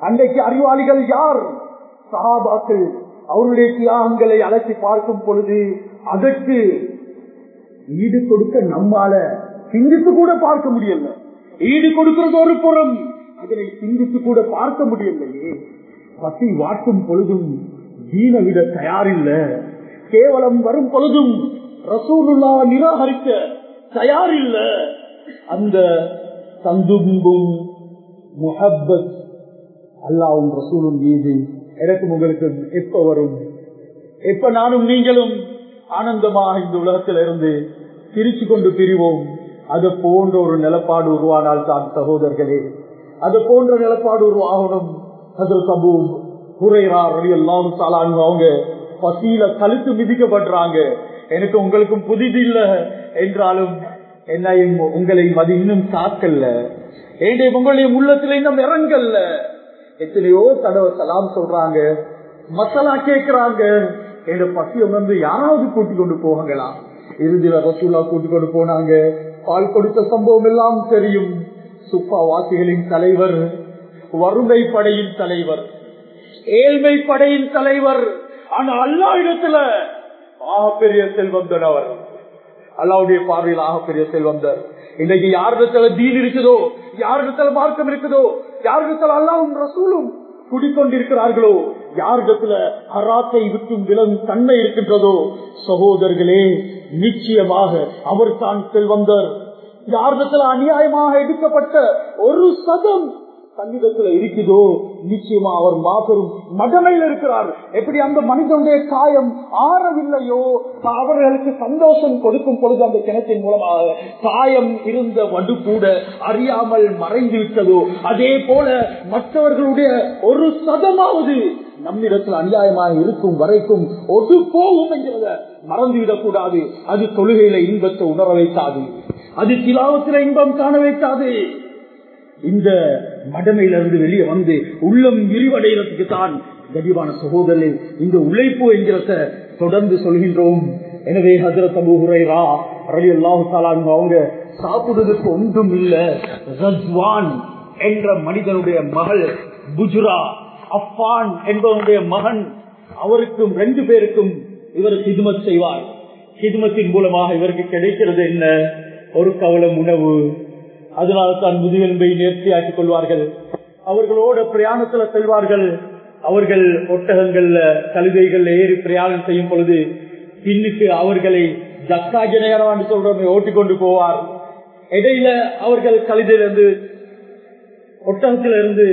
அன்றைக்கு அறிவாளிகள் யார்? சகாபாக்கள் அவருடைய தியாகங்களை அழைச்சி பார்க்கும் பொழுது அதற்கு ஈடு கொடுக்க நம்மால சிந்தித்து கூட பார்க்க முடியல. ஈடு கொடுக்கிறது ஒரு புறம். அதனை சிந்தித்து கூட பார்க்க முடியலையே பசி வாட்டும் பொழுதும் தீன விட தயாரில்ல. கேவலம் வரும் பொழுதும் ரசூலுல்லா நிராகரிக்க தயாரில்ல. அந்த தந்தும்பும் முஹப்பத் அல்லாவும் ரசூலும் மீது எனக்கும் உங்களுக்கு எப்ப வரும்? எப்ப நானும் நீங்களும் ஆனந்தமாக இந்த உலகத்தில் இருந்து பிரிச்சு கொண்டு பிரிவோம்? அது போன்ற ஒரு நிலப்பாடு உருவானால் தான் சகோதரர்களே அது போன்ற நிலப்பாடு உருவாகணும். அது சபு குறைரா எல்லாம் அவங்க பசியில கழுத்து மிதிக்கப்படுறாங்க. எனக்கு உங்களுக்கும் புதிது இல்ல என்றாலும் என்ன உங்களை அது இன்னும் சாக்கல்ல. ஏண்டே உங்களுடைய உள்ளத்துல இன்னும் இறங்கல்ல. எத்தனையோ தடவை சலாம் சொல்றாங்க மசாலா கேட்கிறாங்க என்ற பசியை வந்து யாராவது கூட்டிக் கொண்டு போவாங்களா இறுதியில ரசூலா கூட்டிக் கொண்டு போனாங்க. பால் கொடுத்த சம்பவம் எல்லாம் தெரியும். சுப்பா வாசிகளின் தலைவர் வறுமை படையின் தலைவர் ஏழ்மை படையின் தலைவர். ஆனா அல்லா இடத்துல ஆகப்பெரிய செல்வந்தன் அவர். அல்லாவுடைய பார்வையில் ஆகப்பெரிய செல்வந்தர். இன்னைக்கு யாரிடத்துல தீன் இருக்குதோ யாரிடத்துல மார்க்கம் இருக்குதோ யாரிடத்துல அல்லாவும் ரசூலும் குடிக்கொண்டிருக்கிறார்களோ யாரிடத்துல ஹராத்தை விட்டும் விலகும் தன்மை இருக்கின்றதோ சகோதரர்களே நிச்சயமாக அவர் தான் செல்வந்தர். யாரிடத்துல அநியாயமாக எடுக்கப்பட்ட ஒரு சதம் சங்கீதத்துல இருக்குதோ நிச்சயமா அவர் மாபெரும் மகமையில் இருக்கிறார். எப்படி அந்த மனிதனுடைய காயம் ஆறவில்லையோ அவர்களுக்கு சந்தோஷம் கொடுக்கும் பொழுது அந்த கிணத்தின் மூலமாக காயம் இருந்த வடு கூட அறியாமல் மறைந்து விட்டதோ அதே போல மற்றவர்களுடைய ஒரு சதமாவது நம்மிடத்தில் அநியாயமாக இருக்கும் வரைக்கும் ஒது போகும் என்கிறத மறந்துவிடக் கூடாது. அது தொழுகையில இன்பத்தை உணர வைக்காது அது திலாவத்தில இன்பம் காண வைக்காது இந்த மடமையிலிருந்து வெளியே வந்து உள்ளம் விரிவடைகிறதுக்கு தான் கதிவான சகோதரர் இந்த உழைப்பு என்கிறத தொடர்ந்து சொல்கின்றோம். எனவே ஹசரத் அபு ஹுரைரா ரவி அல்லாஹு அவங்க சாப்பிடுவதற்கு ஒன்றும் இல்ல. ரஜ்வான் என்ற மனிதனுடைய மகள் புஜுரா அஃபான் என்பவனுடைய மகன் அவருக்கும் ரெண்டு பேருக்கும் இவர் ஹிதுமத் செய்வார். ஹிதுமத்தின் மூலமாக இவருக்கு கிடைக்கிறது என்ன? ஒரு கவலம் உணவு. அதனால தான் முதுகெலும்பை நேர்த்தியாக்கிக் கொள்வார்கள். அவர்களோட பிரயாணத்துல செல்வார்கள். அவர்கள் ஒட்டகங்கள்ல கழுதைகள்ல ஏறி பிரயாணம் செய்யும் பொழுது பின்னுக்கு அவர்களை ஜக்கா சொல்றவங்க ஓட்டிக்கொண்டு போவார். இடையில அவர்கள் கழுதையிலிருந்து ஒட்டகத்திலிருந்து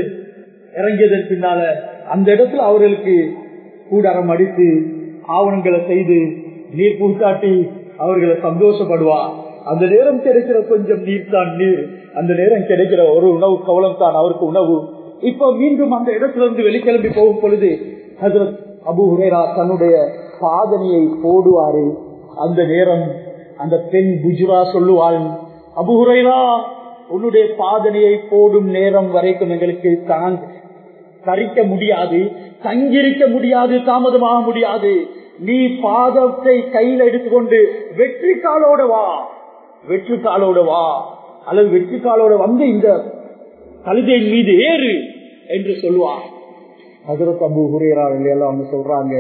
இறங்கியதன் பின்னால அந்த இடத்துல அவர்களுக்கு கூடாரம் அடித்து ஆவணங்களை செய்து நீர் பூசாட்டி அவர்களை சந்தோஷப்படுவார். அந்த நேரம் கிடைக்கிற கொஞ்சம் நீர் தான் நீர். அந்த நேரம் கிடைக்கிற ஒரு உணவு கவலம் தான் அவருக்கு உணவு. இப்ப மீண்டும் அந்த இடத்துல இருந்து வெளிக்கிளம்பி போகும் பொழுது ஹசரத் அபு ஹுரேரா தன்னுடைய சாதனையை போடுவாரு. அந்த நேரம் அந்த பெண் குஜுரா சொல்லுவாள் அபு ஹுரேரா உன்னுடைய பாதனையை போடும் நேரம் வரைக்கும் எங்களுக்கு தான் தரிக்க முடியாது தங்கிருக்க முடியாது தாமதமாக முடியாது. நீ பாதத்தை கையில் எடுத்துக்கொண்டு வெற்றி காலோட வா. வெற்றி காலோட வா அல்லது வெற்றி காலோட வந்து இந்த கழுதையின் மீது ஏறு என்று சொல்லுவார் ஹசரத் அபு ஹுரேரா எல்லாம் அவங்க சொல்றாங்க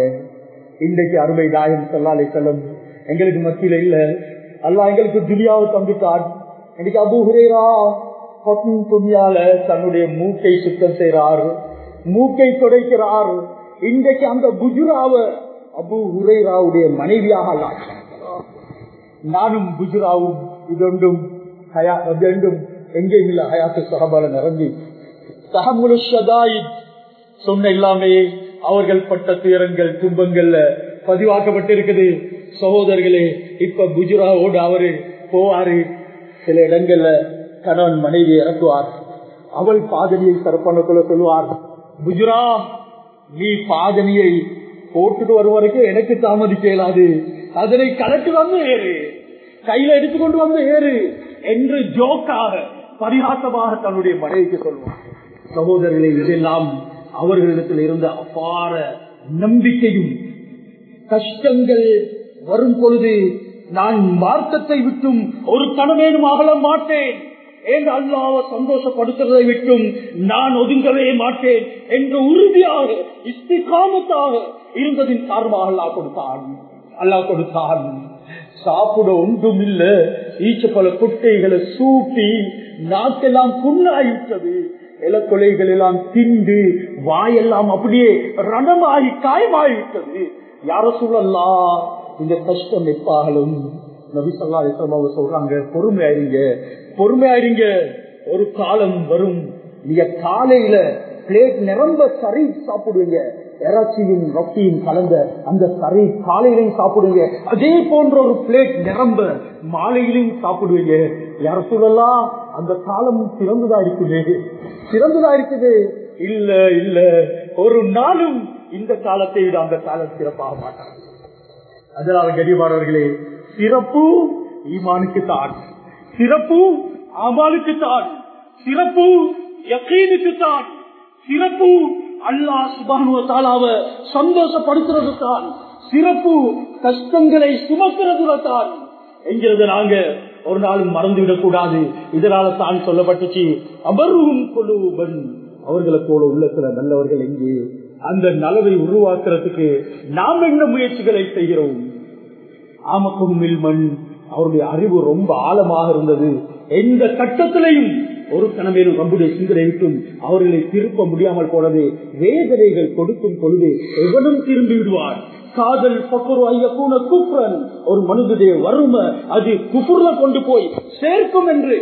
இன்றைக்கு அருமை தாயம் சொல்லாலை செல்லும் எங்களுக்கு மத்தியில இல்ல. அல்லா எங்களுக்கு துனியாவை தந்துட்டான் இன்னைக்கு அபு ஹுரேரா துணியால தன்னுடைய மூக்கை சுத்தம் செய்யறார் மூக்கை துடைக்கிறார். இன்றைக்கு அந்த குஜுராவ அபு ஹுரேராவுடைய மனைவியாக நானும் குஜுராவும் இதொன்றும் ரெண்டும் எங்கே இல்ல ஹயாத்து சகபால நிரம்பி தகமுலு சொன்ன எல்லாமே அவர்கள் பட்ட துயரங்கள் துன்பங்கள்ல பதிவாக்கப்பட்டிருக்குது சகோதரர்களே இப்ப குஜராவோடு அவரு போவாரு சில இடங்கள்ல கணவன் மனைவி இறக்குவார் அவள் பாதனியை சரப்பண்ணக்குள்ள சொல்லுவார் குஜரா நீ பாதனியை போட்டுட்டு வருவதற்கு எனக்கு தாமதிக்க இயலாது அதனை கலக்கு வந்து ஏறு கையில எடுத்துக்கொண்டு வந்து ஏறு என்று ஜோக்காக பரிகாசமாக தன்னுடைய மனைவிக்கு சொல்வார் சகோதரர்களை இதெல்லாம் அவர்களிடத்தில் இருந்த அபார நம்பிக்கையும் கஷ்டங்கள் வரும் பொழுது நான் மார்க்கத்தை விட்டும் ஒரு கணவேனும் அகல மாட்டேன் என்று அல்லாவ சந்தோஷப்படுத்துவதை விட்டும் நான் ஒதுங்கவே மாட்டேன் என்று உறுதியாக இஸ்திகாமத்தாக இருந்ததின் காரணமாக அல்லா கொடுத்தான். அல்லாஹ் கொடுத்தான். சாப்பிட ஒன்றும் இல்ல ஈச்சப்பல குட்டைகளை சூட்டி நாக்கெல்லாம் புண்ணாயிட்டது. இலக்கொலைகள் எல்லாம் திண்டு வாயெல்லாம் அப்படியே ரணமாகி காயமாயிட்டது. யார சூழல்லாம் இந்த கஷ்டம் எப்பாகலும் நபிசல்லா அவங்க சொல்றாங்க பொறுமையாயிருங்க பொறுமையாயிருங்க ஒரு காலம் வரும். நீங்க காலையில பிளேட் நிரம்ப சரி சாப்பிடுவீங்க. இறைச்சியும் ரொட்டியும் கலந்த அந்த சரி காலையிலையும் சாப்பிடுவீங்க அதே போன்ற ஒரு பிளேட் நிரம்ப மாலையிலையும் சாப்பிடுவீங்க. யார அந்த காலம் சிறந்ததா இருக்குது? சிறந்ததா இருக்குது? இல்ல இல்ல. ஒரு நாளும் இந்த காலத்தை விட அந்த காலம் சிறப்பாக மாட்டாங்க அதனால கடிமானவர்களே சிறப்பு ஈமானுக்கு தான் சிறப்பு அமாலுக்கு தான் சிறப்பு யக்கீனுக்கு தான் சிறப்பு அல்லாஹ் சுபானுவத்தாலாவ சந்தோஷப்படுத்துறது தான் சிறப்பு கஷ்டங்களை சுமக்கிறதுல தான் என்கிறது நாங்க ஒரு நாளும் மறந்துவிடக் கூடாது இதனால தான் சொல்லப்பட்டுச்சு அபர்வும் கொழுவன் அவர்களை போல உள்ளத்துல நல்லவர்கள் எங்கே? அந்த நலவை உருவாக்குறதுக்கு நாம் என்ன முயற்சிகளை செய்கிறோம்? ஆமக்கும் மில்மன். அவருடைய அறிவு ரொம்ப ஆழமாக இருந்தது. எந்த கட்டத்திலையும் ஒரு கணவனும் நம்முடைய சிந்தனை விட்டும் அவர்களை திருப்ப முடியாமல் போனது வேதனைகள் கொடுக்கும் பொழுது எவனும் திரும்பி விடுவார். காதல் பக்குரு ஐயக்கூன குப்ரன் ஒரு மனிதனுடைய வறுமை அது குஃபுர்ல கொண்டு போய் சேர்க்கும் என்று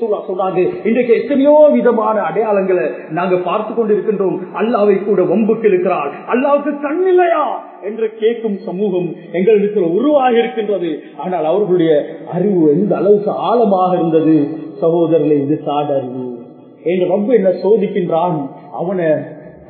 சொன்னாங்க. இன்றைக்கு எத்தனையோ விதமான அடையாளங்களை நாங்க பார்த்து கொண்டிருக்கின்றோம். அல்லாவை கூட வம்புக்கு இருக்கிறார் அல்லாவுக்கு கண்ணில்லையா என்று கேட்கும் சமூகம் எங்களிடத்தில் உருவாக இருக்கின்றது. ஆனால் அவர்களுடைய அறிவு எந்த அளவுக்கு ஆழமாக இருந்தது? சகோதரர்களை இது சாட அறிவு. என்று ரொம்ப என்ன சோதிக்கின்றான்? அவனை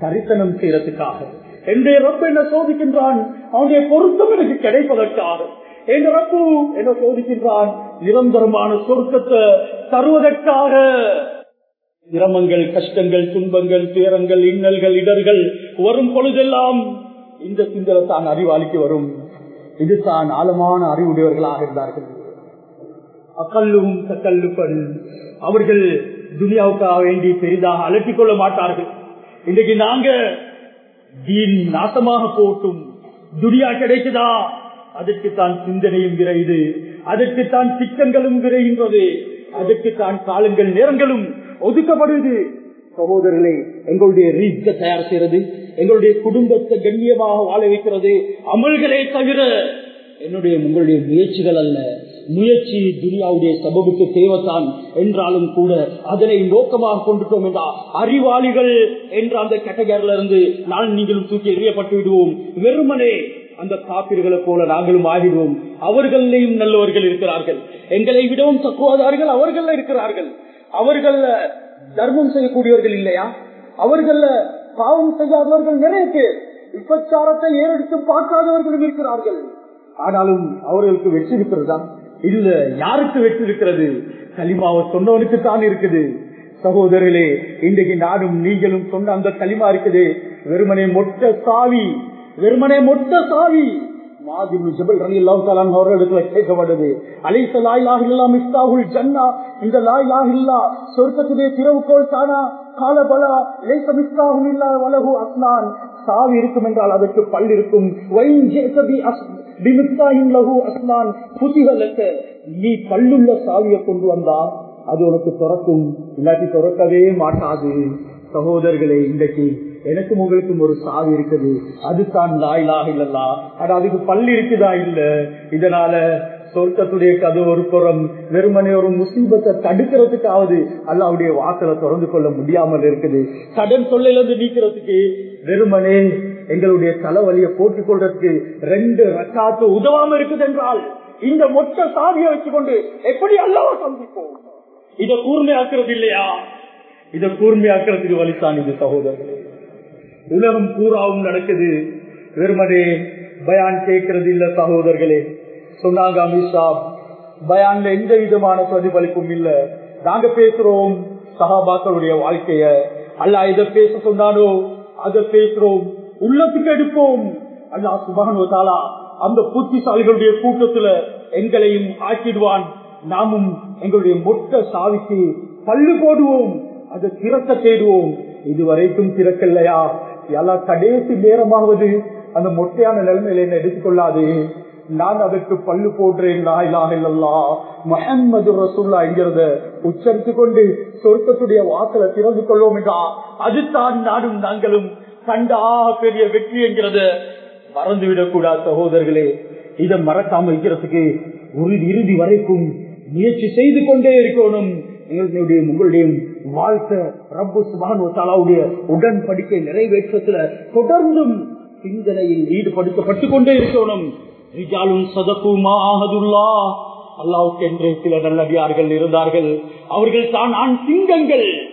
சரித்தனம் செய்யறதுக்காக. என்னுடைய ரப்ப என்ன சோதிக்கின்றான்? அவனுடைய பொருத்தம் எனக்கு கிடைப்பதற்காக. என் ரப்பு என்ன சோதிக்கின்றான்? நிரந்தரமான சொர்க்கத்தை தருவதற்காக. சிரமங்கள் கஷ்டங்கள் துன்பங்கள் துயரங்கள் இன்னல்கள் இடர்கள் வரும் பொழுதெல்லாம் இந்த சிந்தனை தான் அறிவாளிக்கு வரும். இது தான் ஆழமான அறிவுடையவர்களாக இருந்தார்கள். அக்கல்லும் தக்கல்லுப்பன் அவர்கள் துனியாவுக்காக வேண்டி பெரிதாக அலட்டிக் கொள்ள மாட்டார்கள். இன்றைக்கு நாங்க தீன் நாசமாக போட்டும். துரியா கிடைக்குதா? அதற்கு தான் சிந்தனையும் விரைது அதற்கு தான் திட்டங்களும் விரைகின்றது. அதற்கு தான் காலங்கள் நேரங்களும் ஒதுக்கப்படுது. சகோதரர்களே எங்களுடைய ரீச்ச தயார் செய்யறது எங்களுடைய குடும்பத்தை கண்ணியமாக வாழ வைக்கிறது. அமல்களே தவிர என்னுடைய உங்களுடைய முயற்சிகள் அல்ல. முயற்சி துனியாவுடைய சபபுக்கு தேவைத்தான் என்றாலும் கூட அதனை நோக்கமாக கொண்டுட்டோம் என்றால் அறிவாளிகள் என்ற அந்த கேட்டகரியில இருந்து நான் நீங்களும் தூக்கி எறியப்பட்டு விடுவோம். வெறுமனே அந்த காப்பீர்களை போல நாங்களும் ஆகிடுவோம். அவர்களையும் நல்லவர்கள் இருக்கிறார்கள். எங்களை விடவும் தக்குவாதார்கள் அவர்கள் இருக்கிறார்கள். அவர்கள் தர்மம் செய்யக்கூடியவர்கள் இல்லையா? அவர்கள் பாவம் செய்யாதவர்கள் நிறைய பேர். விபச்சாரத்தை ஏறெடுத்து பார்க்காதவர்களும் இருக்கிறார்கள். ஆனாலும் அவர்களுக்கு வெற்றி இருக்கிறதா? இல்ல யாருக்கு வெற்றி இருக்கிறது? களிமாவை சொன்னவனுக்கு தான் இருக்குது. சகோதரர்களே இன்றைக்கு நானும் நீங்களும் சொன்ன அந்த களிமா இருக்குது. வெறுமனை மொட்ட சாவி வெறுமனை மொட்ட சாவி. கேட்கப்பட்டது. அலைச இந்த சொர்க்கத்துடைய திறவுகோள் தானா? காலபலா பலா மிஸ்தாகும் வலகு அஸ்னான். சாவி இருக்கும் என்றால் அதற்கு பல் இருக்கும். நீ பல்லுள்ள சாவியை கொண்டு வந்தா அது உனக்கு துறக்கும். இல்லாட்டி துறக்கவே மாட்டாது. சகோதரர்களே இன்றைக்கு எனக்கும் உங்களுக்கும் ஒரு சாவி இருக்குது. அதுதான் லாயிலாக இல்லல்லா. ஆனா அதுக்கு பல் இருக்குதா இல்ல? இதனால சொர்க்கத்துடைய கது ஒரு புறம் வெறுமனே ஒரு முசீபத்தை தடுக்கிறதுக்காவது அல்லாவுடைய வாசலை தொடர்ந்து கொள்ள முடியாமல் இருக்குது. கடன் தொல்லையிலிருந்து நீக்கிறதுக்கு வெறுமனே எங்களுடைய தலைவலியை போட்டுக் கொள்றதுக்கு ரெண்டு ரக்காத்து உதவாம இருக்குது என்றால் இந்த மொத்த சாதியை வச்சுக்கொண்டு எப்படி அல்லாவை சந்திப்போம்? இதை கூர்மையாக்குறது இல்லையா? இதை கூர்மையாக்குறதுக்கு வழித்தான் இது சகோதரர்களே. உலகம் பூராவும் நடக்குது. வெறுமனே பயான் கேட்கறது இல்ல சகோதரர்களே. சொன்னாங்க அமித்ஷா பயான்ல எந்த விதமான பிரதிபலிப்பும் இல்ல. நாங்க பேசுறோம் சகாபாக்களுடைய வாழ்க்கைய. அல்ல இதை பேச சொன்னானோ அதை பேசுறோம். உள்ளத்துக்கு எடுப்போம். அல்லா சுபானுவதாலா அந்த புத்திசாலிகளுடைய கூட்டத்துல எங்களையும் ஆக்கிடுவான். நாமும் எங்களுடைய மொட்ட சாவிக்கு பல்லு போடுவோம். அதை திறக்க தேடுவோம். இதுவரைக்கும் திறக்கலையா? எல்லாம் கடைசி நேரமாவது அந்த மொட்டையான நிலைமையில என்ன எடுத்துக்கொள்ளாது? நான் அதற்கு பல்லு போடுறேன் முகமது ரசூல்லா என்கிறத உச்சரித்து கொண்டு சொர்க்கத்துடைய வாசலை திறந்து கொள்வோம் என்றா அதுதான் நானும் நாங்களும் கண்டா பெரிய வெற்றி என்கிறத. மறந்துவிடக் கூடாது சகோதரர்களே. இதை மறக்காம இருக்கிறதுக்கு ஒரு இறுதி வரைக்கும் முயற்சி செய்து கொண்டே இருக்கணும். எங்களுடைய உங்களுடைய வாழ்க்கை ரப்பு சுபானுடைய உடன்படிக்கை நிறைவேற்றத்துல தொடர்ந்தும் சிந்தனையில் ஈடுபடுத்தப்பட்டுக் கொண்டே இருக்கணும். அல்லாவுக்கு என்று சில நல்லவியார்கள் இருந்தார்கள். அவர்கள் தான் ஆண் சிங்கங்கள்.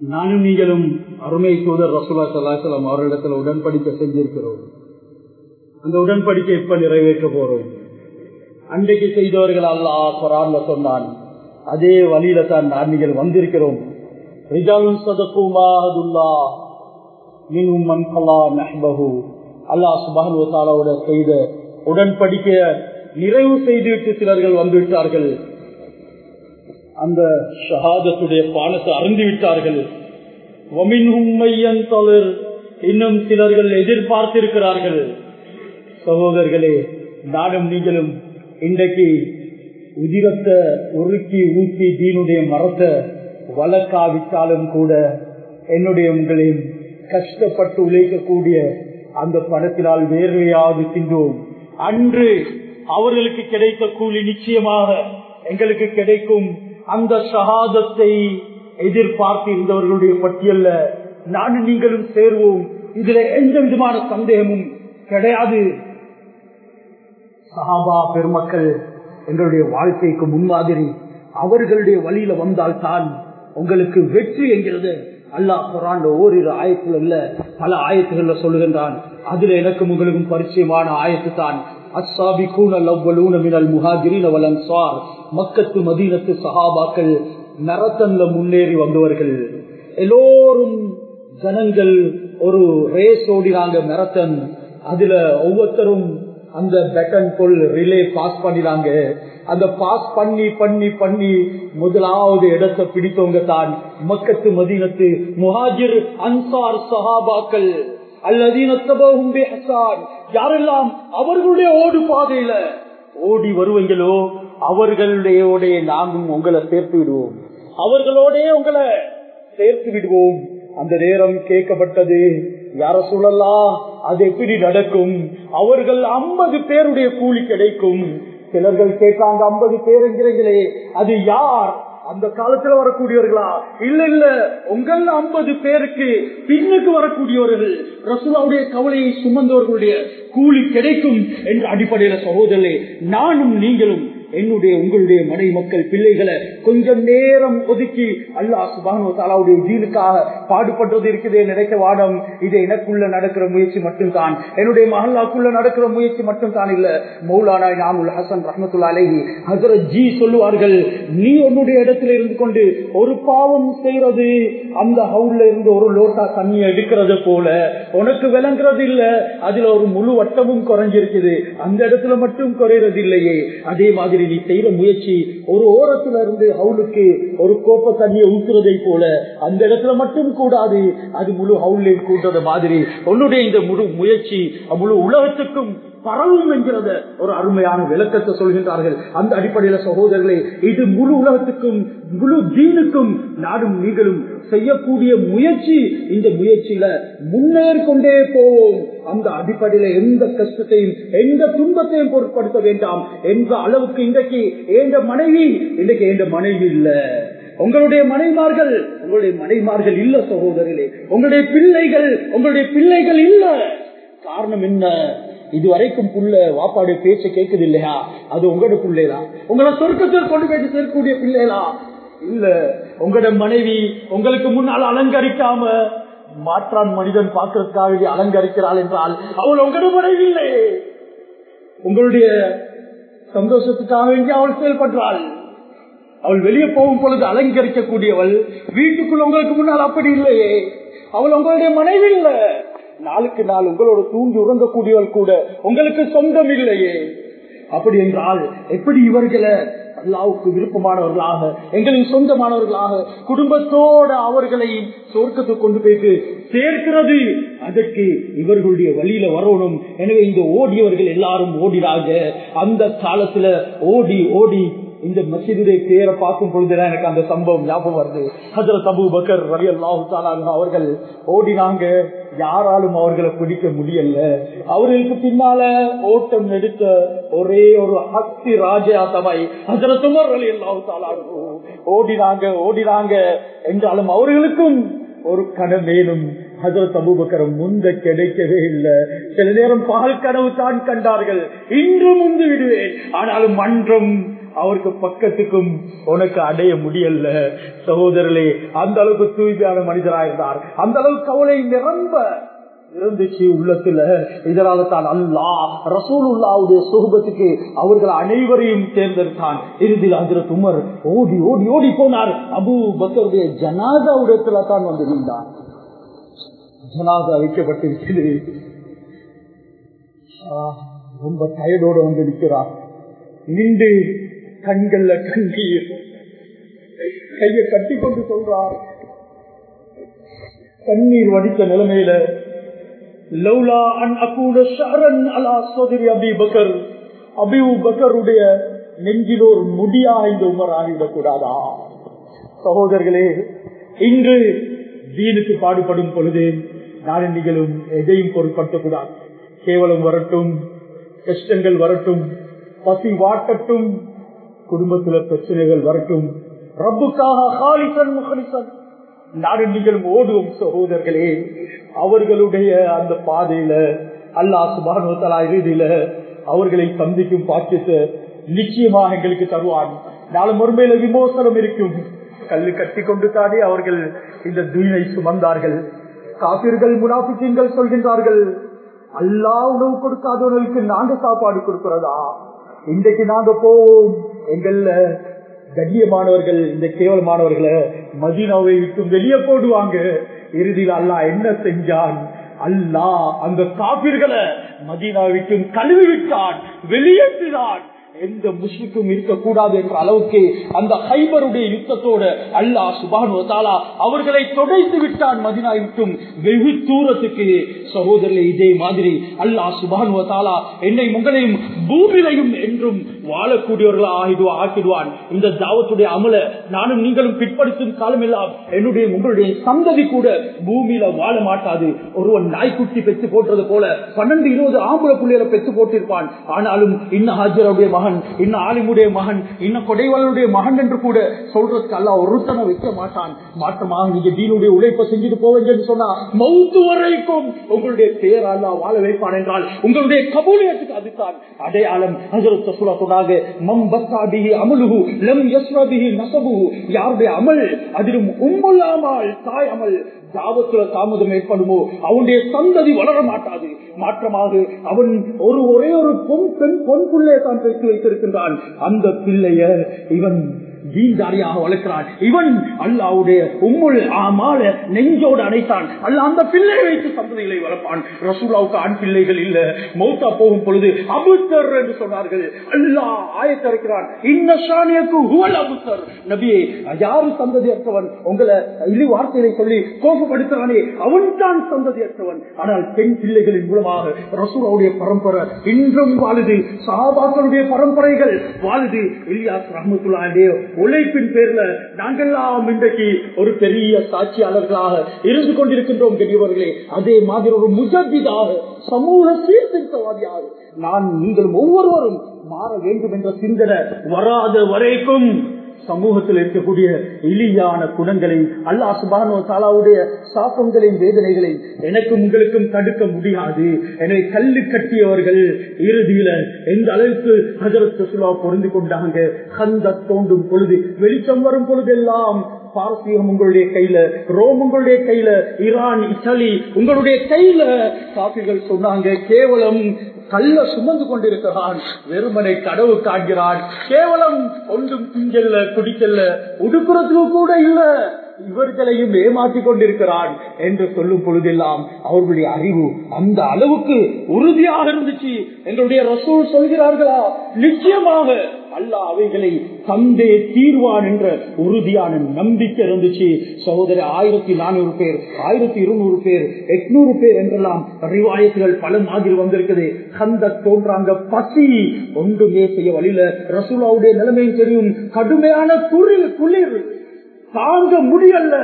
நானும் நீங்களும் அருமை தூதர் ரசூலா சல்லாசலம் அவர்களிடத்தில் உடன்படிக்கை செஞ்சிருக்கிறோம். அந்த உடன்படிக்கை எப்ப நிறைவேற்ற போறோம். அன்றைக்கு செய்தவர்கள் அல்லா குரான்ல சொன்னான் அதே வழியில தான் நான் நீங்கள் வந்திருக்கிறோம். ரிஜாலும் சதக்குமாதுல்லா நீனும் மன்கலா நஹ்பஹூ. அல்லா சுபானுவத்தாலாவோட செய்த உடன்படிக்கைய நிறைவு செய்துவிட்டு சிலர்கள் வந்துவிட்டார்கள். அந்த ஷஹாதத்துடைய பானத்தை அருந்தி விட்டார்கள் இன்னும் சிலர்கள் எதிர்பார்த்திருக்கிறார்கள். சகோதரர்களே நானும் நீங்களும் இன்றைக்கு உதிரத்தை உருக்கி ஊற்றி தீனுடைய மரத்தை வளர்க்காவிட்டாலும் கூட என்னுடைய உங்களையும் கஷ்டப்பட்டு உழைக்கக்கூடிய அந்த படத்தினால் வேர்வையாவது தின்றோம் அன்று அவர்களுக்கு கிடைத்த கூலி நிச்சயமாக எங்களுக்கு கிடைக்கும். அந்த சகாதத்தை எதிர்பார்த்து இருந்தவர்களுடைய பட்டியல்ல நானும் நீங்களும் சேர்வோம். இதுல எந்த விதமான சந்தேகமும் கிடையாது. சஹாபா பெருமக்கள் எங்களுடைய வாழ்க்கைக்கு முன்மாதிரி அவர்களுடைய வழியில வந்தால் தான் உங்களுக்கு வெற்றி என்கிறது. அல்லாஹ் குரான் ஓரிரு ஆயத்தில் இல்ல பல ஆயத்துகள்ல சொல்லுகின்றான். அதுல எனக்கும் உங்களுக்கும் பரிச்சயமான ஆயத்து தான். மக்கத்து மதீனத்து சஹாபாக்கள் நரத்தன்ல முன்னேறி வந்தவர்கள். எல்லோரும் ஜனங்கள் ஒரு ரேஸ் ஓடினாங்க மெரத்தன் அதுல ஒவ்வொருத்தரும் அந்த பெட்டன் கொள் ரிலே பாஸ் பண்ணினாங்க. அந்த பாஸ் பண்ணி பண்ணி பண்ணி முதலாவது இடத்தை பிடித்தவங்க தான் மக்கத்து மதீனத்து முஹாஜிர் அன்சார் சஹாபாக்கள். அல்லதீனத்தபகும் யாரெல்லாம் அவர்களுடைய ஓடு பாதையில ஓடி வருவீங்களோ அவர்களுடைய நாங்களும் உங்களை சேர்த்து விடுவோம். அவர்களோட உங்களை சேர்த்து விடுவோம். அந்த நேரம் கேட்கப்பட்டது. யார சொல்லலாம் அது எப்படி நடக்கும்? அவர்கள் ஐம்பது பேருடைய கூலி கிடைக்கும். சிலர்கள் கேட்காங்க ஐம்பது பேருங்கிறீங்களே அது யார்? அந்த காலத்துல வரக்கூடியவர்களா? இல்ல இல்ல உங்கள் ஐம்பது பேருக்கு பின்னுக்கு வரக்கூடியவர்கள். ரசூலாவுடைய கவலையை சுமந்தவர்களுடைய கூலி கிடைக்கும் என்ற அடிப்படையில சகோதரே நானும் நீங்களும் என்னுடைய உங்களுடைய மனை மக்கள் பிள்ளைகளை கொஞ்சம் நேரம் ஒதுக்கி அல்லா சுபானு தாலாவுடைய ஜீனுக்காக பாடுபடுறது இருக்குதே நினைக்க வாடம். இது எனக்குள்ள நடக்கிற முயற்சி மட்டும்தான். என்னுடைய மகல்லாக்குள்ள நடக்கிற முயற்சி மட்டும்தான் இல்ல. மௌலானா நாமுல் ஹசன் ரஹமத்துல்லா அலேஹி ஹசரத் ஜி சொல்லுவார்கள் நீ உன்னுடைய இடத்துல இருந்து கொண்டு ஒரு பாவம் செய்யறது அந்த ஹவுல்ல இருந்து ஒரு லோட்டா தண்ணி எடுக்கிறது போல உனக்கு விளங்குறது இல்ல. அதுல ஒரு முழு வட்டமும் குறைஞ்சிருக்குது. அந்த இடத்துல மட்டும் குறையறது இல்லையே. அதே மாதிரி நீ செய்யற முயற்சி ஒரு ஓரத்துல இருந்து ஹவுலுக்கு ஒரு கோப்ப தண்ணியை ஊற்றுறதை போல அந்த இடத்துல மட்டும் கூடாது. அது முழு ஹவுலையும் கூட்டுறது மாதிரி. உன்னுடைய இந்த முழு முயற்சி முழு உலகத்துக்கும் பரவும் என்கிறத ஒரு அருமையான விளக்கத்தை சொல்கின்றார்கள். அந்த அடிப்படையில சகோதரர்களே இது முழு உலகத்துக்கும் முழு தீனுக்கும் நாடும் நீங்களும் செய்யக்கூடிய முயற்சி. இந்த முயற்சியில முன்னேறி கொண்டே போவோம். அந்த அடிப்படையில எந்த கஷ்டத்தையும் எந்த துன்பத்தையும் பொருட்படுத்த வேண்டாம். எந்த அளவுக்கு இன்றைக்கு எந்த மனைவி? இன்றைக்கு எந்த மனைவி இல்ல. உங்களுடைய மனைமார்கள் உங்களுடைய மனைமார்கள் இல்ல சகோதரர்களே. உங்களுடைய பிள்ளைகள் உங்களுடைய பிள்ளைகள் இல்ல. காரணம் என்ன? இதுவரைக்கும் புள்ள வாப்பாடு பேச்ச கேட்குது இல்லையா அது உங்களோட பிள்ளைகளா உங்களை சொர்க்கத்தில் கொண்டு போயிட்டு சேர்க்கக்கூடிய பிள்ளைகளா? இல்ல உங்களோட மனைவி உங்களுக்கு முன்னால் அலங்கரிக்காம மாற்றான் மனிதன் பார்க்கறதுக்காக அலங்கரிக்கிறாள் என்றால் அவள் உங்களோட மனைவி இல்லை. உங்களுடைய சந்தோஷத்துக்காக வேண்டி அவள் செயல்படுறாள். அவள் வெளியே போகும் பொழுது அலங்கரிக்கக்கூடியவள் வீட்டுக்குள் உங்களுக்கு முன்னால் அப்படி இல்லையே. அவள் உங்களுடைய மனைவி இல்லை. நாளுக்கு நாள் உங்களோட தூங்கி உறங்கக்கூடியவள் கூட உங்களுக்கு சொந்தம் இல்லையே. அப்படி என்றால் எப்படி இவர்களை அல்லாவுக்கு விருப்பமானவர்களாக எங்களின் சொந்தமானவர்களாக குடும்பத்தோட அவர்களை சொர்க்கத்துக்கு கொண்டு போயிட்டு சேர்க்கிறது? அதற்கு இவர்களுடைய வழியில வரணும். எனவே இந்த ஓடியவர்கள் எல்லாரும் ஓடினாங்க அந்த காலத்துல ஓடி ஓடி இந்த மசிதுடைய பேரை பார்க்கும் பொழுதுதான் எனக்கு அந்த சம்பவம் ஞாபகம் வருது. ஹசரத் அபு பக்கர் ரவி அல்லாஹு அவர்கள் ஓடினாங்க. யாராலும் அவர்களை பிடிக்க முடியல. அவர்களுக்கு பின்னால ஓட்டம் எடுத்த ஒரே ஒரு ஹக்தி ராஜா சபை ஹசரத் உமர் அலி அல்லாஹு ஓடினாங்க ஓடினாங்க. என்றாலும் அவர்களுக்கும் ஒரு கடன் மேலும் ஹசரத் அபூபக்கரம் முந்த கிடைக்கவே இல்லை. சில நேரம் பகல் கனவு தான் கண்டார்கள். இன்று முந்து விடுவேன் ஆனாலும் மன்றம் அவருக்கு பக்கத்துக்கும் உனக்கு அடைய முடியல. சகோதரர்களே அந்த அளவுக்கு தூய்மையான மனிதராயிருந்தார் அந்த அளவுக்கு கவலை நிரம்ப இருந்துச்சு உள்ளத்துல. இதனால தான் அல்லா ரசூலுல்லாவுடைய சுகபத்துக்கு அவர்கள் அனைவரையும் தேர்ந்தெடுத்தான். இறுதியில் அதில் உமர் ஓடி ஓடி ஓடி போனார். அபு பக்கருடைய ஜனாதா உடத்துல தான் வந்து நின்றார். ஜனாதா வைக்கப்பட்டிருக்கிறது. ரொம்ப டயர்டோட வந்து நிற்கிறார். நின்று கண்கள்ல கண்ணீர். கையை கட்டி கொண்டு சொல்றார் கண்ணீர் வடித்த நிலைமையில லௌலா அன் அகூட ஷரன் அலா சோதரி அபி பக்கர். அபி பக்கருடைய நெஞ்சிலோர் முடியா இந்த உமர் ஆகிவிடக் கூடாதா சகோதரர்களே இன்று தீனுக்கு பாடுபடும் பொழுது நாடு நிகழும் எதையும் பொருட்படுத்தக்கூடாது. கேவலம் வரட்டும் கஷ்டங்கள் வரட்டும் பசி வாட்டட்டும் குடும்பத்துல பிரச்சனைகள் வரட்டும். ரப்புக்காக ஹாலிசன் முகலிசன் நாடு நிகழும் ஓடுவோம் சகோதரர்களே. அவர்களுடைய அந்த பாதையில அல்லா சுபானுவத்தலா இறுதியில அவர்களை சந்திக்கும் பாக்கியத்தை நிச்சயமாக எங்களுக்கு தருவான் நாலு மறுமையில விமோசனம் இருக்கும். கல்லு கட்டி கொண்டு தானே அவர்கள் இந்த துயினை சுமந்தார்கள். காப்பீர்கள் முனாபிக்கங்கள் சொல்கின்றார்கள் அல்லா உணவு கொடுக்காதவர்களுக்கு நாங்க சாப்பாடு கொடுக்கிறதா? இன்றைக்கு நாங்க போவோம். எங்கள்ல கண்ணியமானவர்கள் இந்த கேவலமானவர்களை மதீனாவை விட்டு வெளியே போடுவாங்க. இறுதியில் அல்லா என்ன செஞ்சான்? அல்லா அந்த காப்பீர்களை மதினாவிட்டும் கழுவி விட்டான். வெளியேற்றினான் எந்த முஸ்லிக்கும் இருக்கக்கூடாது என்ற அளவுக்கு அந்த ஹைபருடைய யுத்தத்தோட அல்லாஹ் சுபான் அவர்களை தொடைத்து விட்டான் மதினா விட்டும். வெகு தூரத்துக்கு சகோதரர்களே இதே மாதிரி அல்லாஹ் சுபான் என்னை உங்களையும் பூமியிலையும் என்றும் வாழக்கூடியவர்களா ஆகிடுவா ஆக்கிடுவான். இந்த தாவத்துடைய அமல நானும் நீங்களும் பிற்படுத்தும் காலம் எல்லாம் என்னுடைய உங்களுடைய சந்ததி கூட பூமியில வாழ மாட்டாது. ஒருவன் நாய்க்குட்டி பெற்று போட்டது போல பன்னெண்டு இருபது ஆம்பளை பிள்ளைகளை பெற்று போட்டிருப்பான். ஆனாலும் இன்ன ஹாஜருடைய மகன் இன்ன ஆலிமுடைய மகன் இன்ன கொடைவாளனுடைய மகன் என்று கூட சொல்றதுக்கு அல்ல ஒருத்தனை வைக்க மாட்டான். மாற்றமாக நீங்க தீனுடைய உழைப்பை செஞ்சுட்டு போவீங்கன்னு சொன்னா மௌத்து வரைக்கும் உங்களுடைய பேர் அல்லா வாழ வைப்பான் என்றால் உங்களுடைய கபூலியத்துக்கு அதுதான் அடையாளம் ஹசரத் ரசூலா சொன்னாங்க யாருடைய அமல்? அதிலும் உம்முல்லாமல் தாய் அமல். தாவத்துல தாமதம் ஏற்படுமோ? அவனுடைய சந்ததி வளர மாட்டாது. மாற்றமாக அவன் ஒரு ஒரே ஒரு பொன் பெண் பொன் பிள்ளையை தான் பெற்று வைத்திருக்கின்றான். அந்த பிள்ளைய இவன் தீன்தாரியாக வளர்க்கிறான். இவன் அல்லாவுடைய உம்முள் ஆமால நெஞ்சோடு அணைத்தான். அல்ல அந்த பிள்ளை வைத்து சந்ததிகளை வளர்ப்பான். ரசூலாவுக்கு ஆண் பிள்ளைகள் இல்ல. மௌத்தா போகும் பொழுது அபுத்தர் என்று சொன்னார்கள். அல்லா ஆயத்திருக்கிறான் இன்னசானியக்கு ஹுவல் அபுத்தர். நபியே யாரு சந்ததியற்றவன்? உங்களை இழி வார்த்தையை சொல்லி கோபப்படுத்துறானே. அவன் தான் சந்ததியற்றவன். ஆனால் பெண் பிள்ளைகளின் மூலமாக ரசூலாவுடைய பரம்பரை இன்றும் வாழுது. சஹாபாக்களுடைய பரம்பரைகள் வாழுது. இலியாஸ் ரஹமத்துல்லாடைய உழைப்பின் பேர்ல நாங்கெல்லாம் இன்றைக்கு ஒரு பெரிய சாட்சியாளர்களாக இருந்து கொண்டிருக்கின்றோம் பெரியவர்களே அதே மாதிரி ஒரு முஜபிதாக சமூக சீர்திருத்தவாதியாக நான் நீங்களும் ஒவ்வொருவரும் மாற வேண்டும் என்ற சிந்தனை வராத வரைக்கும் சமூகத்தில் இருக்கக்கூடிய இலியான குணங்களை அல்லா சுபானோ தாலாவுடைய சாப்பங்களையும் எனக்கும் உங்களுக்கும் தடுக்க முடியாது. எனவே கல்லு கட்டியவர்கள் இறுதியில எந்த அளவுக்கு ஹஜரத் சுலா பொருந்து கொண்டாங்க? கந்த தோண்டும் பொழுது வெளிச்சம் வரும் பொழுதெல்லாம் பாரசீகம் உங்களுடைய கையில ரோம் உங்களுடைய கையில ஈரான் இத்தாலி உங்களுடைய கையில. காப்பிகள் சொன்னாங்க கேவலம் கல்ல சுமந்து கொண்டிருக்கிறான் வெறுமனை கடவு காண்கிறான். கேவலம் ஒன்றும் திங்கல்ல குடிக்கல்ல உடுக்கிறதுக்கு கூட இல்ல. இவர்களையும் ஏமாற்றிக் கொண்டிருக்கிறான் என்று சொல்லும் பொழுதெல்லாம் அவர்களுடைய அறிவு அந்த அளவுக்கு உறுதியாக இருந்துச்சு. எங்களுடைய ரசூல் சொல்கிறார்களா? நிச்சயமாக அல்ல அவைகளை தந்தே தீர்வான் என்ற உறுதியான நம்பிக்கை இருந்துச்சு. சகோதர ஆயிரத்தி நானூறு பேர் ஆயிரத்தி இருநூறு பேர் எட்நூறு பேர் என்றெல்லாம் ரிவாயத்துகள் பல மாதிரி வந்திருக்குது. கந்த தோன்றாங்க பசி. ஒன்றுமே செய்ய வழியில ரசூலாவுடைய நிலைமையும் தெரியும். கடுமையான குளிர் குளிர். தாங்க முடியல.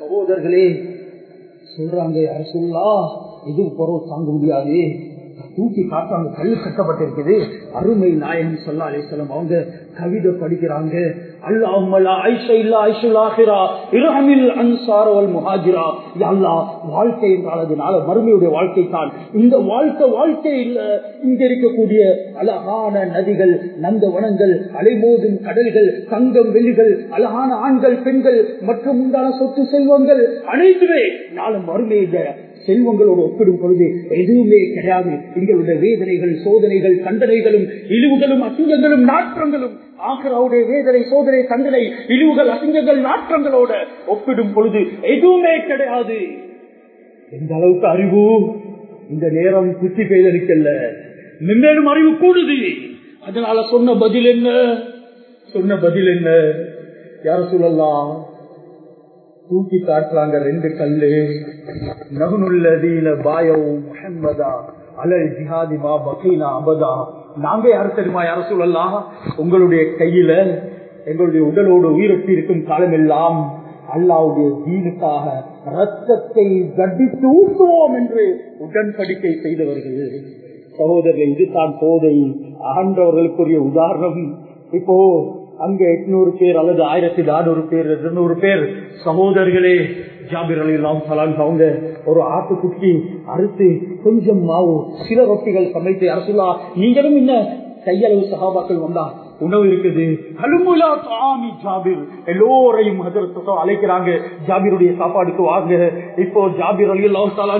சகோதரர்களே சொல்றாங்க அரசுல்லா எதுவும் பொருள் தாங்க முடியாது. தூக்கி காத்தாங்க கல் கட்டப்பட்டிருக்குது. அருமை நாயகன் சொல்லா அலிசலம் அவங்க கவிதை படிக்கிறாங்க. வாழ்க்கை என்றால் அதனால மறுமையுடைய வாழ்க்கை தான். இந்த வாழ்க்கை வாழ்க்கை இல்ல. இங்க இருக்கக்கூடிய அழகான நதிகள் நந்த வனங்கள் அலைமோதும் கடல்கள் தங்கம் வெளிகள் அழகான ஆண்கள் பெண்கள் மற்றும் உண்டான சொத்து செல்வங்கள் அனைத்துமே நாளும் மறுமையில செல்வங்களோடு ஒப்பிடும் பொழுது எதுவுமே கிடையாது. எங்களுடைய வேதனைகள் சோதனைகள் தண்டனைகளும் இழிவுகளும் அசிங்கங்களும் நாற்றங்களும் ஆகராவுடைய வேதனை சோதனை தண்டனை இழிவுகள் அசிங்கங்கள் நாற்றங்களோட ஒப்பிடும் பொழுது எதுவுமே கிடையாது. எந்த அளவுக்கு அறிவு இந்த நேரம் குச்சி பெய்தளிக்கல்ல மென்மேலும் அறிவு கூடுது. அதனால சொன்ன பதில் என்ன? சொன்ன பதில் என்ன? யார சொல்லலாம்? தூக்கி காட்டுறாங்க ரெண்டு கல்லு. நகுனுள்ளதீன பாயவும் முஹம்மதா அலல் ஜிஹாதி மா அபதா. நாங்க யாரும் தெரியுமா யாரும் சொல்லலாம் உங்களுடைய கையில எங்களுடைய உடலோடு உயிரொட்டி இருக்கும் காலமெல்லாம் அல்லாவுடைய தீனுக்காக ரத்தத்தை கண்டித்து ஊற்றுவோம் என்று உடன்படிக்கை செய்தவர்கள். சகோதரர்கள் இதுதான் போதை. அகன்றவர்களுக்குரிய உதாரணம். இப்போ அங்க எட்நூறு பேர் அல்லது ஆயிரத்தி நானூறு பேர் இருநூறு பேர் சகோதரர்களே ஜாபிர் அலி எல்லாம் அவங்க ஒரு ஆட்டுக்குட்டி அறுத்து கொஞ்சம் மாவு சில ரொட்டிகள் சமைத்து அரசுலா நீங்களும் என்ன கையளவு சகாபாக்கள் வந்தா உணவு இருக்குது. கலுமுலா தாமி ஜாபிர். எல்லோரையும் அழைக்கிறாங்க. ஜாபிருடைய சாப்பாடுக்கு வாங்க. இப்போ ஜாபிர் அலி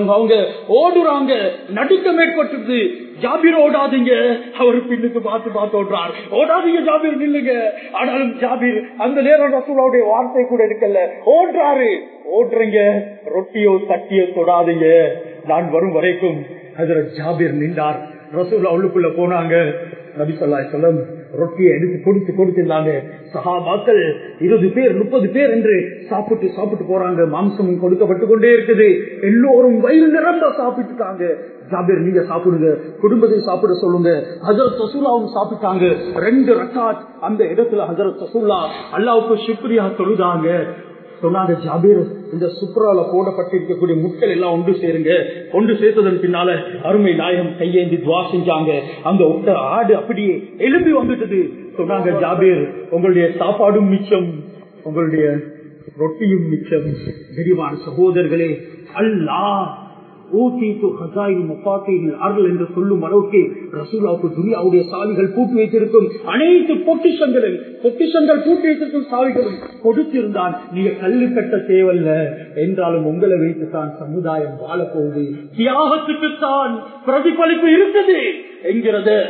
அவங்க ஓடுறாங்க. நடுக்கம் ஏற்பட்டது ஜாபிர் ஓடாதீங்க. அவர் பின்னுக்கு பார்த்து பார்த்து ஓடுறார். ஓடாதீங்க ஜாபிர் நில்லுங்க. ஆனாலும் ஜாபிர் அந்த நேரம் ரசூலாவுடைய வார்த்தை கூட இருக்கல ஓடுறாரு. ஓடுறீங்க. ரொட்டியோ தட்டியோ தொடாதீங்க. நான் வரும் வரைக்கும் அதுல ஜாபிர் நின்றார். ரசூல் அவளுக்குள்ள போனாங்க. நபி சொல்லா சொல்லம் ரொட்டியை எடுத்து கொடுத்து கொடுத்திருந்தாங்க சகாபாக்கள் இருபது பேர் முப்பது பேர் என்று சாப்பிட்டு சாப்பிட்டு போறாங்க. மாம்சமும் கொடுக்கப்பட்டு கொண்டே இருக்குது. எல்லோரும் வயிறு நிரம்ப சாப்பிட்டுட்டாங்க. ஜாபீர் நீங்க சாப்பிடுங்க. குடும்பத்தை சாப்பிட சொல்லுங்க. ஹசரத் சசூலாவும் சாப்பிட்டாங்க. ரெண்டு ரக்காத் அந்த இடத்துல ஹசரத் ரசூல்லா அல்லாவுக்கு சுக்ரியா தொழுதாங்க சொன்னாங்க ஜாபீர் இந்த சுப்ரால போடப்பட்டிருக்கக்கூடிய முட்கள் எல்லாம் ஒன்று சேருங்க. ஒன்று சேர்த்ததன் பின்னால அருமை நாயகம் கையேந்தி துவா செஞ்சாங்க. அந்த ஒட்ட ஆடு அப்படியே எழுப்பி வந்துட்டது. சொன்னாங்க ஜாபீர் உங்களுடைய சாப்பாடும் மிச்சம். உங்களுடைய ரொட்டியும் மிச்சம். விரிவான சகோதரர்களே அல்லா என்று சொல்லும் அளவுக்கு ரசூலாவுக்கு துனியாவுடைய சாவிகள் பூட்டி வைத்திருக்கும் அனைத்து பொக்கிஷங்களும் பொக்கிஷங்கள் பூட்டி வைத்திருக்கும் சாவிகளும் கொடுத்திருந்தான். நீங்க கல்லு கட்ட தேவல்ல. என்றாலும் உங்களை வைத்துத்தான் சமுதாயம் வாழப்போகுது. தியாகத்துக்குத்தான் பிரதிபலிப்பு இருக்குது என்கிறத.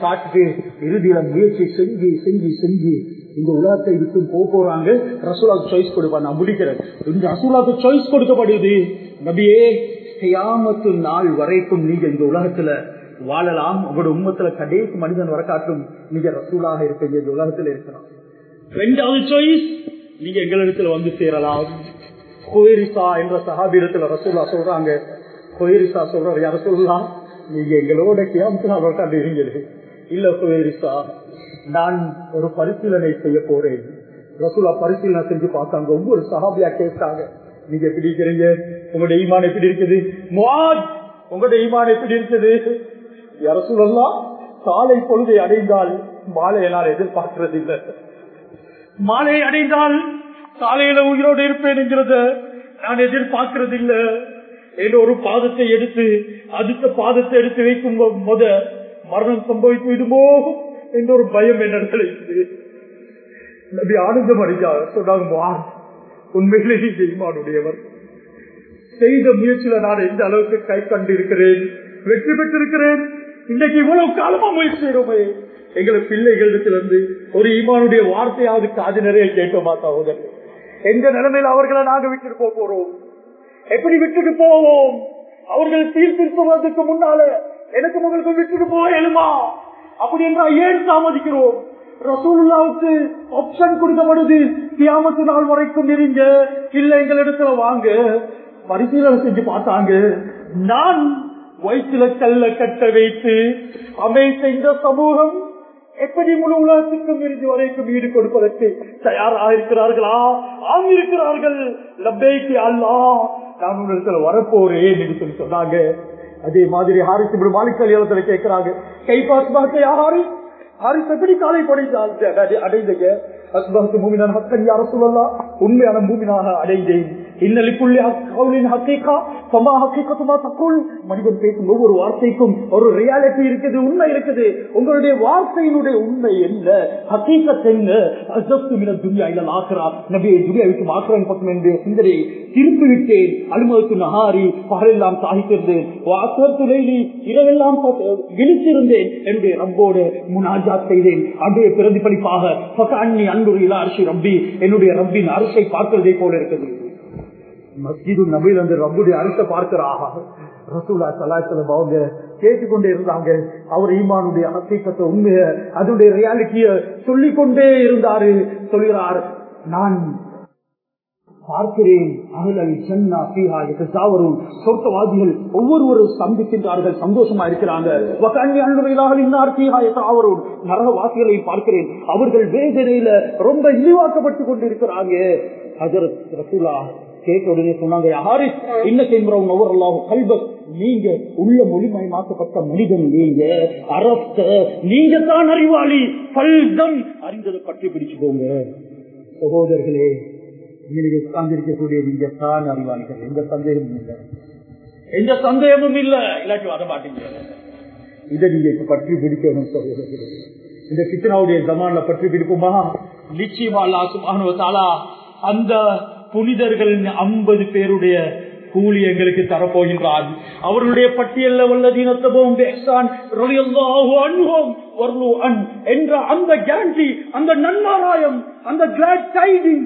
காட்டு இறுதியில முயற்சி செஞ்சு செஞ்சு செஞ்சு இந்த உலகத்தை விட்டு போக போறாங்க. ரசூலாவுக்கு சாய்ஸ் கொடுப்பா நான் முடிக்கிறேன். இந்த ரசூலாவுக்கு சாய்ஸ் கொடுக்கப்படுது. நபியே செய்யாமத்து நாள் வரைக்கும் நீங்க இந்த உலகத்துல வாழலாம். உங்களோட உண்மத்துல கடைசி மனிதன் வர காட்டும் நீங்க ரசூலாக இருப்பீங்க இந்த உலகத்துல இருக்கலாம். ரெண்டாவது சாய்ஸ் நீங்க எங்களிடத்துல வந்து சேரலாம். கோயிரிசா என்ற சகாபீரத்துல ரசூலா சொல்றாங்க. கோயிரிசா சொல்ற யார சொல்லலாம் நீங்க எங்களோட கியாமத்துல வரக்காண்டீங்களே இல்ல கோயிரிசா நான் ஒரு பரிசீலனை செய்ய போறேன். ரசூலா பரிசீலனை செஞ்சு பார்த்தாங்க. ஒவ்வொரு சகாபியா கேட்டாங்க. நீங்க எப்படி இருக்கிறீங்க? உங்களுடைய ஈமான் எப்படி இருக்குது? உங்களுடைய ஈமான் எப்படி இருக்குது? ரசூலெல்லாம் சாலை பொழுதை அடைந்தால் மாலையை என்னால் எதிர்பார்க்கறது இல்லை. மாலை அடைந்தால் சாலையில உயிரோடு இருப்பேன் என்கிறத நான் எதிர்பார்க்கறது இல்ல. ஏதோ ஒரு பாதத்தை எடுத்து அடுத்த பாதத்தை எடுத்து வைக்கும் முத மரணம் சம்பவித்து விடுமோ என்ற ஒரு பயம் என்னிடத்தில் நபி ஆனந்தம் அடைஞ்சார் சொன்னாங்க "வா, உண்மையிலே நீங்க செய்த முயற்சியில நான் எந்த அளவுக்கு கை கண்டிருக்கிறேன் வெற்றி பெற்றிருக்கிறேன்? இன்னைக்கு இவ்வளவு காலமா முயற்சி செய்யறோமே எங்களை பிள்ளைகளிடத்திலிருந்து ஒரு ஈமானுடைய வார்த்தையாவது காது நிறைய கேட்டோமா சகோதரர்? எந்த நிலைமையில அவர்களை நாங்க விட்டுட்டு போக போறோம். எப்படி விட்டுட்டு போவோம்? அவர்கள் தீர்த்திருப்பதற்கு முன்னால எனக்கு உங்களுக்கு விட்டுட்டு போக எழுமா அப்படி என்றால் ஏன் தாமதிக்கிறோம்? ரசூலுல்லாவுக்கு ஆப்ஷன் கொடுக்கப்படுது கியாமத்து நாள் வரைக்கும் இருங்க. இல்ல எங்களிடத்துல வாங்க. பரிசீலனை செஞ்சு பார்த்தாங்க. நான் வயிற்றுல கல்ல கட்ட வைத்து அமைத்த இந்த சமூகம் எப்படி முழு உலகத்துக்கும் இறுதி வரைக்கும் ஈடு கொடுப்பதற்கு தயாராக இருக்கிறார்களா ஆம் இருக்கிறார்கள் லப்பேக்கு அல்லா நான் உங்களுக்கு வரப்போறேன் என்று சொல்லி சொன்னாங்க. அதே மாதிரி ஹாரிஸ் இப்படி மாலிக் கல்யாணத்துல கேட்கிறாங்க. கை பாஸ் பார்த்து யாரு? ஹாரிஸ் எப்படி காலை படைத்தால்? அடைந்தீங்க அஸ்பஹத்து மூமினான் ஹக்கன் உண்மையான மூமினாக அடைந்தேன் மனிதன் பேசும் ஒவ்வொரு வார்த்தைக்கும் ஒரு ரியாலிட்டி இருக்குது உண்மை இருக்குது. உங்களுடைய வார்த்தையினுடைய உண்மை என்ன? என்ன? அசப்து மின துன்யா இல்ல நபியை துனியா விட்டு பக்கம் என்று சிந்தனை திருப்பி விட்டேன் அலுமத்து நகாரி பகலெல்லாம் சாகித்திருந்தேன். இரவெல்லாம் விழித்திருந்தேன். என்னுடைய ரப்போடு செய்தேன். பிரதிபலிப்பாக அன்பு இலா ரப்பி என்னுடைய ரப்பின் அரசை பார்க்கிறதே போல இருக்குது மஸ்ஜிது நபில் அந்த ரப்புடைய அரசை பார்க்கிறாக ரசூலா சலாசலம் அவங்க கேட்டுக்கொண்டே இருந்தாங்க. அவர் ஈமானுடைய அசைக்கத்தை உண்மைய அதனுடைய ரியாலிட்டிய சொல்லிக்கொண்டே இருந்தாரு. சொல்கிறார் நான் பார்க்கிறேன். அகலல் சென்னா பீஹா சாவரும் சொர்க்கவாதிகள் ஒவ்வொருவரும் சந்திக்கின்றார்கள் சந்தோஷமா இருக்கிறாங்க. நரகவாசிகளை பார்க்கிறேன். அவர்கள் வேதனையில ரொம்ப இழிவாக்கப்பட்டு கொண்டிருக்கிறாங்க. ஹஜரத் ரசூலா கேட்ட உடனே சொன்னாங்க யாரு என்ன நவர் அல்லாஹ் கல்பத் நீங்க உள்ள மொழிமயமாக்கப்பட்ட மனிதன் நீங்க. அரச நீங்க தான் அறிவாளி. பல்தம் அறிந்ததை பற்றி பிடிச்சுக்கோங்க சகோதரர்களே நீங்க உட்கார்ந்திருக்கக்கூடிய நீங்க தான் அறிவாளிகள். எந்த சந்தேகமும் இல்லை. எந்த சந்தேகமும் இல்ல. இல்லாட்டி வர மாட்டீங்க இதை நீங்க இப்ப பற்றி பிடிக்கணும் இந்த கிச்சனாவுடைய ஜமான்ல பற்றி பிடிக்குமா நிச்சயமா அந்த புனிதர்கள் ஐம்பது பேருடைய கூலி எங்களுக்கு தரப்போகின்றார் அவர்களுடைய பட்டியல்ல வல்லதீனத்தபோம் என்ற அந்த கேரண்டி அந்த நன்மாராயம் அந்த கிளாட் டைடிங்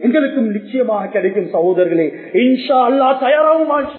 எங்களுக்கும் நிச்சயமாக கிடைக்கும் சகோதரர்களே. இன்ஷா அல்லா தயாராகும்